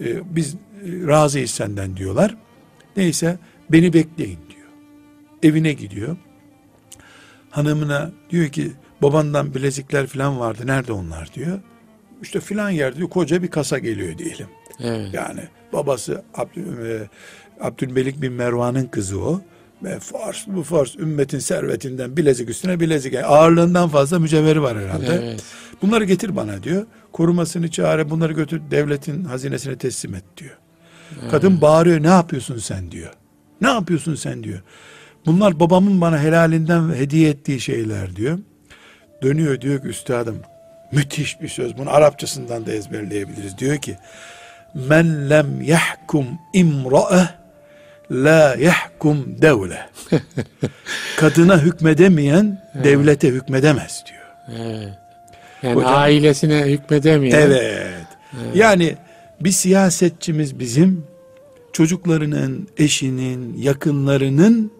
Ee, biz e, razıyız senden diyorlar. Neyse beni bekleyin diyor. Evine gidiyor. Hanımına diyor ki babandan bilezikler falan vardı nerede onlar diyor. İşte filan yer diyor koca bir kasa geliyor diyelim. Evet. Yani babası Abdül, e, Abdülmelik bin Mervan'ın kızı o. Ve Fars bu Fars ümmetin servetinden bilezik üstüne bilezik. Yani ağırlığından fazla mücevheri var herhalde. Evet. Bunları getir bana diyor. Korumasını çağır bunları götür devletin hazinesine teslim et diyor. Evet. Kadın bağırıyor ne yapıyorsun sen diyor. Ne yapıyorsun sen diyor. Bunlar babamın bana helalinden hediye ettiği şeyler diyor. Dönüyor diyor ki üstadım müthiş bir söz. Bunu Arapçasından da ezberleyebiliriz. Diyor ki men lem yahkum imra'e la yahkum devle. Kadına hükmedemeyen devlete hükmedemez diyor. Evet. Yani Hocam, ailesine hükmedemeyen. Evet. evet. Yani bir siyasetçimiz bizim çocuklarının, eşinin, yakınlarının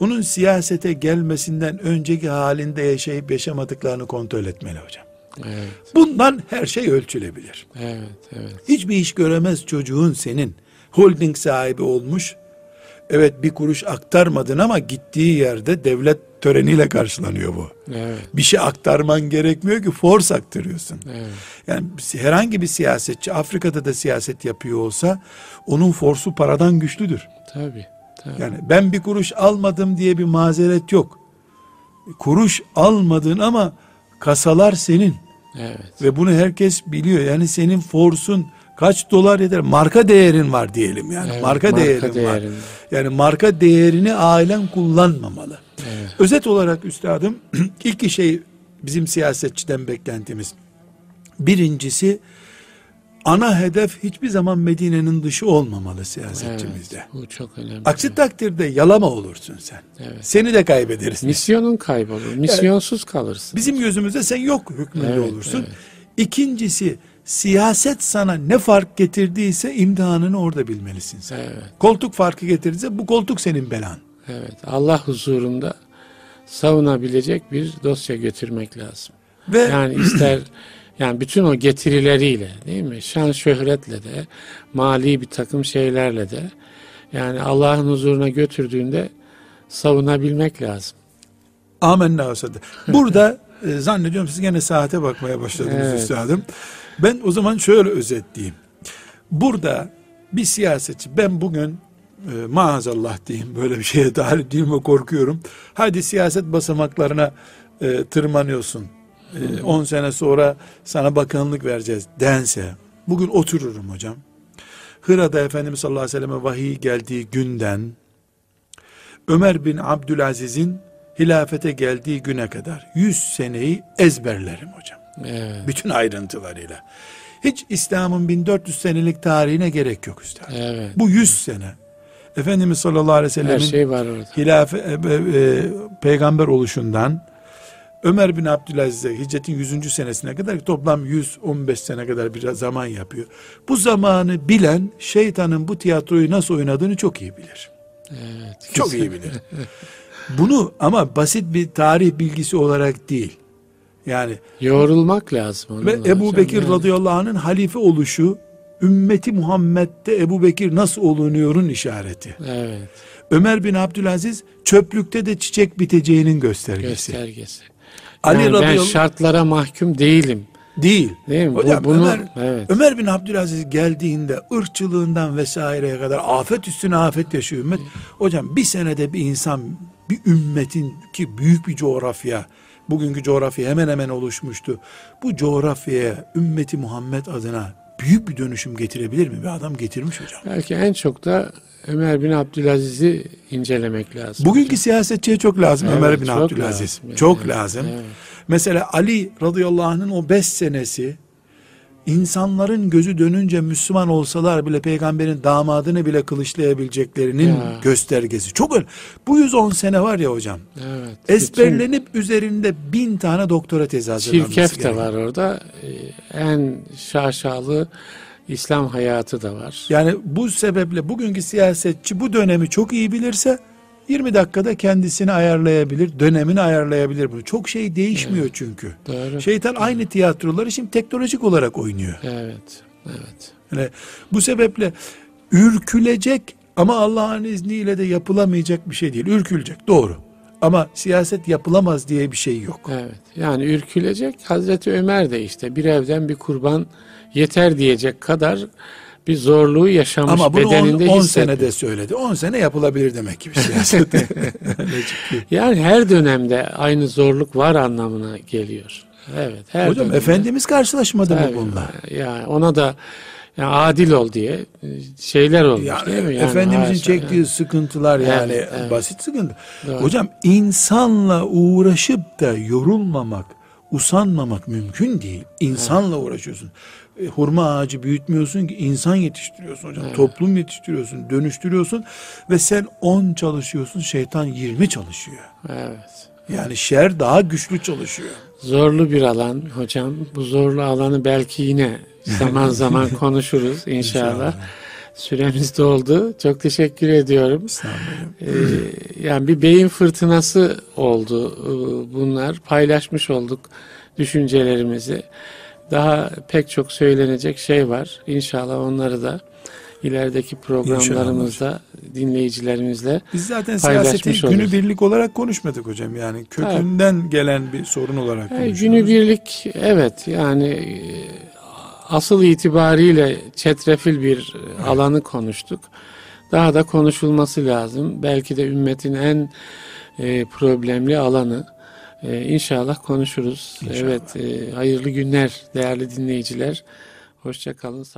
onun siyasete gelmesinden önceki halinde yaşayıp yaşamadıklarını kontrol etmeli hocam. Evet. Bundan her şey ölçülebilir. Evet, evet. Hiçbir iş göremez çocuğun senin holding sahibi olmuş. Evet bir kuruş aktarmadın ama gittiği yerde devlet töreniyle karşılanıyor bu. Evet. Bir şey aktarman gerekmiyor ki force aktarıyorsun. Evet. Yani herhangi bir siyasetçi Afrika'da da siyaset yapıyor olsa onun forsu paradan güçlüdür. Tabii. Tabii. Yani ben bir kuruş almadım diye bir mazeret yok. Kuruş almadın ama kasalar senin. Evet. Ve bunu herkes biliyor. Yani senin forsun kaç dolar eder? Marka değerin var diyelim yani. Evet, marka, marka değerin, değerin var. Yani marka değerini ailen kullanmamalı. Evet. Özet olarak üstadım ilk şey bizim siyasetçiden beklentimiz. Birincisi ana hedef hiçbir zaman Medine'nin dışı olmamalı siyasetçimizde. Evet, bu çok önemli. Aksi takdirde yalama olursun sen. Evet. Seni de kaybederiz. Misyonun kaybolur. Misyonsuz yani, kalırsın. Bizim gözümüzde sen yok hükmünde evet, olursun. Evet. İkincisi siyaset sana ne fark getirdiyse imtihanını orada bilmelisin sen. Evet. Koltuk farkı getirdiyse bu koltuk senin belan. Evet. Allah huzurunda savunabilecek bir dosya götürmek lazım. Ve yani ister yani bütün o getirileriyle değil mi? Şan şöhretle de mali bir takım şeylerle de yani Allah'ın huzuruna götürdüğünde savunabilmek lazım. Amenna Burada e, zannediyorum siz gene saate bakmaya başladınız evet. üstadım. Ben o zaman şöyle özetleyeyim. Burada bir siyasetçi ben bugün e, maazallah diyeyim böyle bir şeye dahil edeyim korkuyorum. Hadi siyaset basamaklarına e, tırmanıyorsun 10 ee, sene sonra sana bakanlık vereceğiz dense bugün otururum hocam. Hıra'da Efendimiz sallallahu aleyhi ve selleme vahiy geldiği günden Ömer bin Abdülaziz'in hilafete geldiği güne kadar 100 seneyi ezberlerim hocam. Evet. Bütün ayrıntılarıyla. Hiç İslam'ın 1400 senelik tarihine gerek yok üstad. Evet. Bu 100 sene. Efendimiz sallallahu aleyhi ve sellem'in şey var orada. Hilafe, e, e, e, peygamber oluşundan Ömer bin Abdülaziz'e hicretin 100. senesine kadar toplam 115 sene kadar bir zaman yapıyor. Bu zamanı bilen şeytanın bu tiyatroyu nasıl oynadığını çok iyi bilir. Evet. Çok iyi bilir. Bunu ama basit bir tarih bilgisi olarak değil. Yani yoğrulmak lazım. Ve Ebu Bekir yani. radıyallahu anh'ın halife oluşu ümmeti Muhammed'de Ebu Bekir nasıl olunuyorun işareti. Evet. Ömer bin Abdülaziz çöplükte de çiçek biteceğinin göstergesi. Göstergesi. Ali yani ben şartlara mahkum değilim. Değil. Değil mi? Hocam, Bu, bunu, Ömer, evet. Ömer bin Abdülaziz geldiğinde ırkçılığından vesaireye kadar afet üstüne afet yaşıyor ümmet. Hocam bir senede bir insan bir ümmetin ki büyük bir coğrafya bugünkü coğrafya hemen hemen oluşmuştu. Bu coğrafyaya ümmeti Muhammed adına büyük bir dönüşüm getirebilir mi? Bir adam getirmiş hocam. Belki en çok da Ömer bin Abdülaziz'i incelemek lazım. Bugünkü hocam. siyasetçiye çok lazım evet, Ömer bin çok Abdülaziz. Lazım Çok evet, lazım. Evet. Mesela Ali radıyallahu anh'ın o beş senesi insanların gözü dönünce Müslüman olsalar bile peygamberin damadını bile kılıçlayabileceklerinin ya. göstergesi. Çok önemli. Bu 110 sene var ya hocam. Evet. Ezberlenip bütün, üzerinde bin tane doktora tezi hazırlanması Çirkef de var orada. Ee, en şaşalı İslam hayatı da var. Yani bu sebeple bugünkü siyasetçi bu dönemi çok iyi bilirse 20 dakikada kendisini ayarlayabilir, dönemini ayarlayabilir bunu. Çok şey değişmiyor evet. çünkü. Doğru. Şeytan evet. aynı tiyatroları şimdi teknolojik olarak oynuyor. Evet. Evet. Yani bu sebeple ürkülecek ama Allah'ın izniyle de yapılamayacak bir şey değil. Ürkülecek doğru. Ama siyaset yapılamaz diye bir şey yok. Evet. Yani ürkülecek Hazreti Ömer de işte bir evden bir kurban yeter diyecek kadar bir zorluğu yaşamış Ama bunu bedeninde 10 senede söyledi. 10 sene yapılabilir demek ki bir siyaset. yani her dönemde aynı zorluk var anlamına geliyor. Evet. Her Hocam dönemde. Efendimiz karşılaşmadı mı bununla? Yani ona da yani adil ol diye şeyler olmuş yani, değil mi? Yani Efendimizin haşa, çektiği yani. sıkıntılar yani Evet, evet. basit sıkıntı. Doğru. Hocam insanla uğraşıp da yorulmamak, usanmamak mümkün değil. İnsanla uğraşıyorsun. E, Hurma ağacı büyütmüyorsun ki insan yetiştiriyorsun hocam. Toplum yetiştiriyorsun, dönüştürüyorsun ve sen 10 çalışıyorsun, şeytan 20 çalışıyor. Evet. Yani şer daha güçlü çalışıyor. Zorlu bir alan hocam. Bu zorlu alanı belki yine zaman zaman konuşuruz inşallah. İnşallah. Süremiz doldu. Çok teşekkür ediyorum. Ee, yani bir beyin fırtınası oldu ee, bunlar. Paylaşmış olduk düşüncelerimizi. Daha pek çok söylenecek şey var. İnşallah onları da ilerideki programlarımızda dinleyicilerimizle Biz zaten siyaseti oluruz. günübirlik olarak konuşmadık hocam. Yani kökünden gelen bir sorun olarak konuşuyoruz. günübirlik evet yani e, asıl itibariyle çetrefil bir e, alanı konuştuk. Daha da konuşulması lazım. Belki de ümmetin en e, problemli alanı. E, inşallah konuşuruz. İnşallah. Evet, e, hayırlı günler değerli dinleyiciler. Hoşça kalın.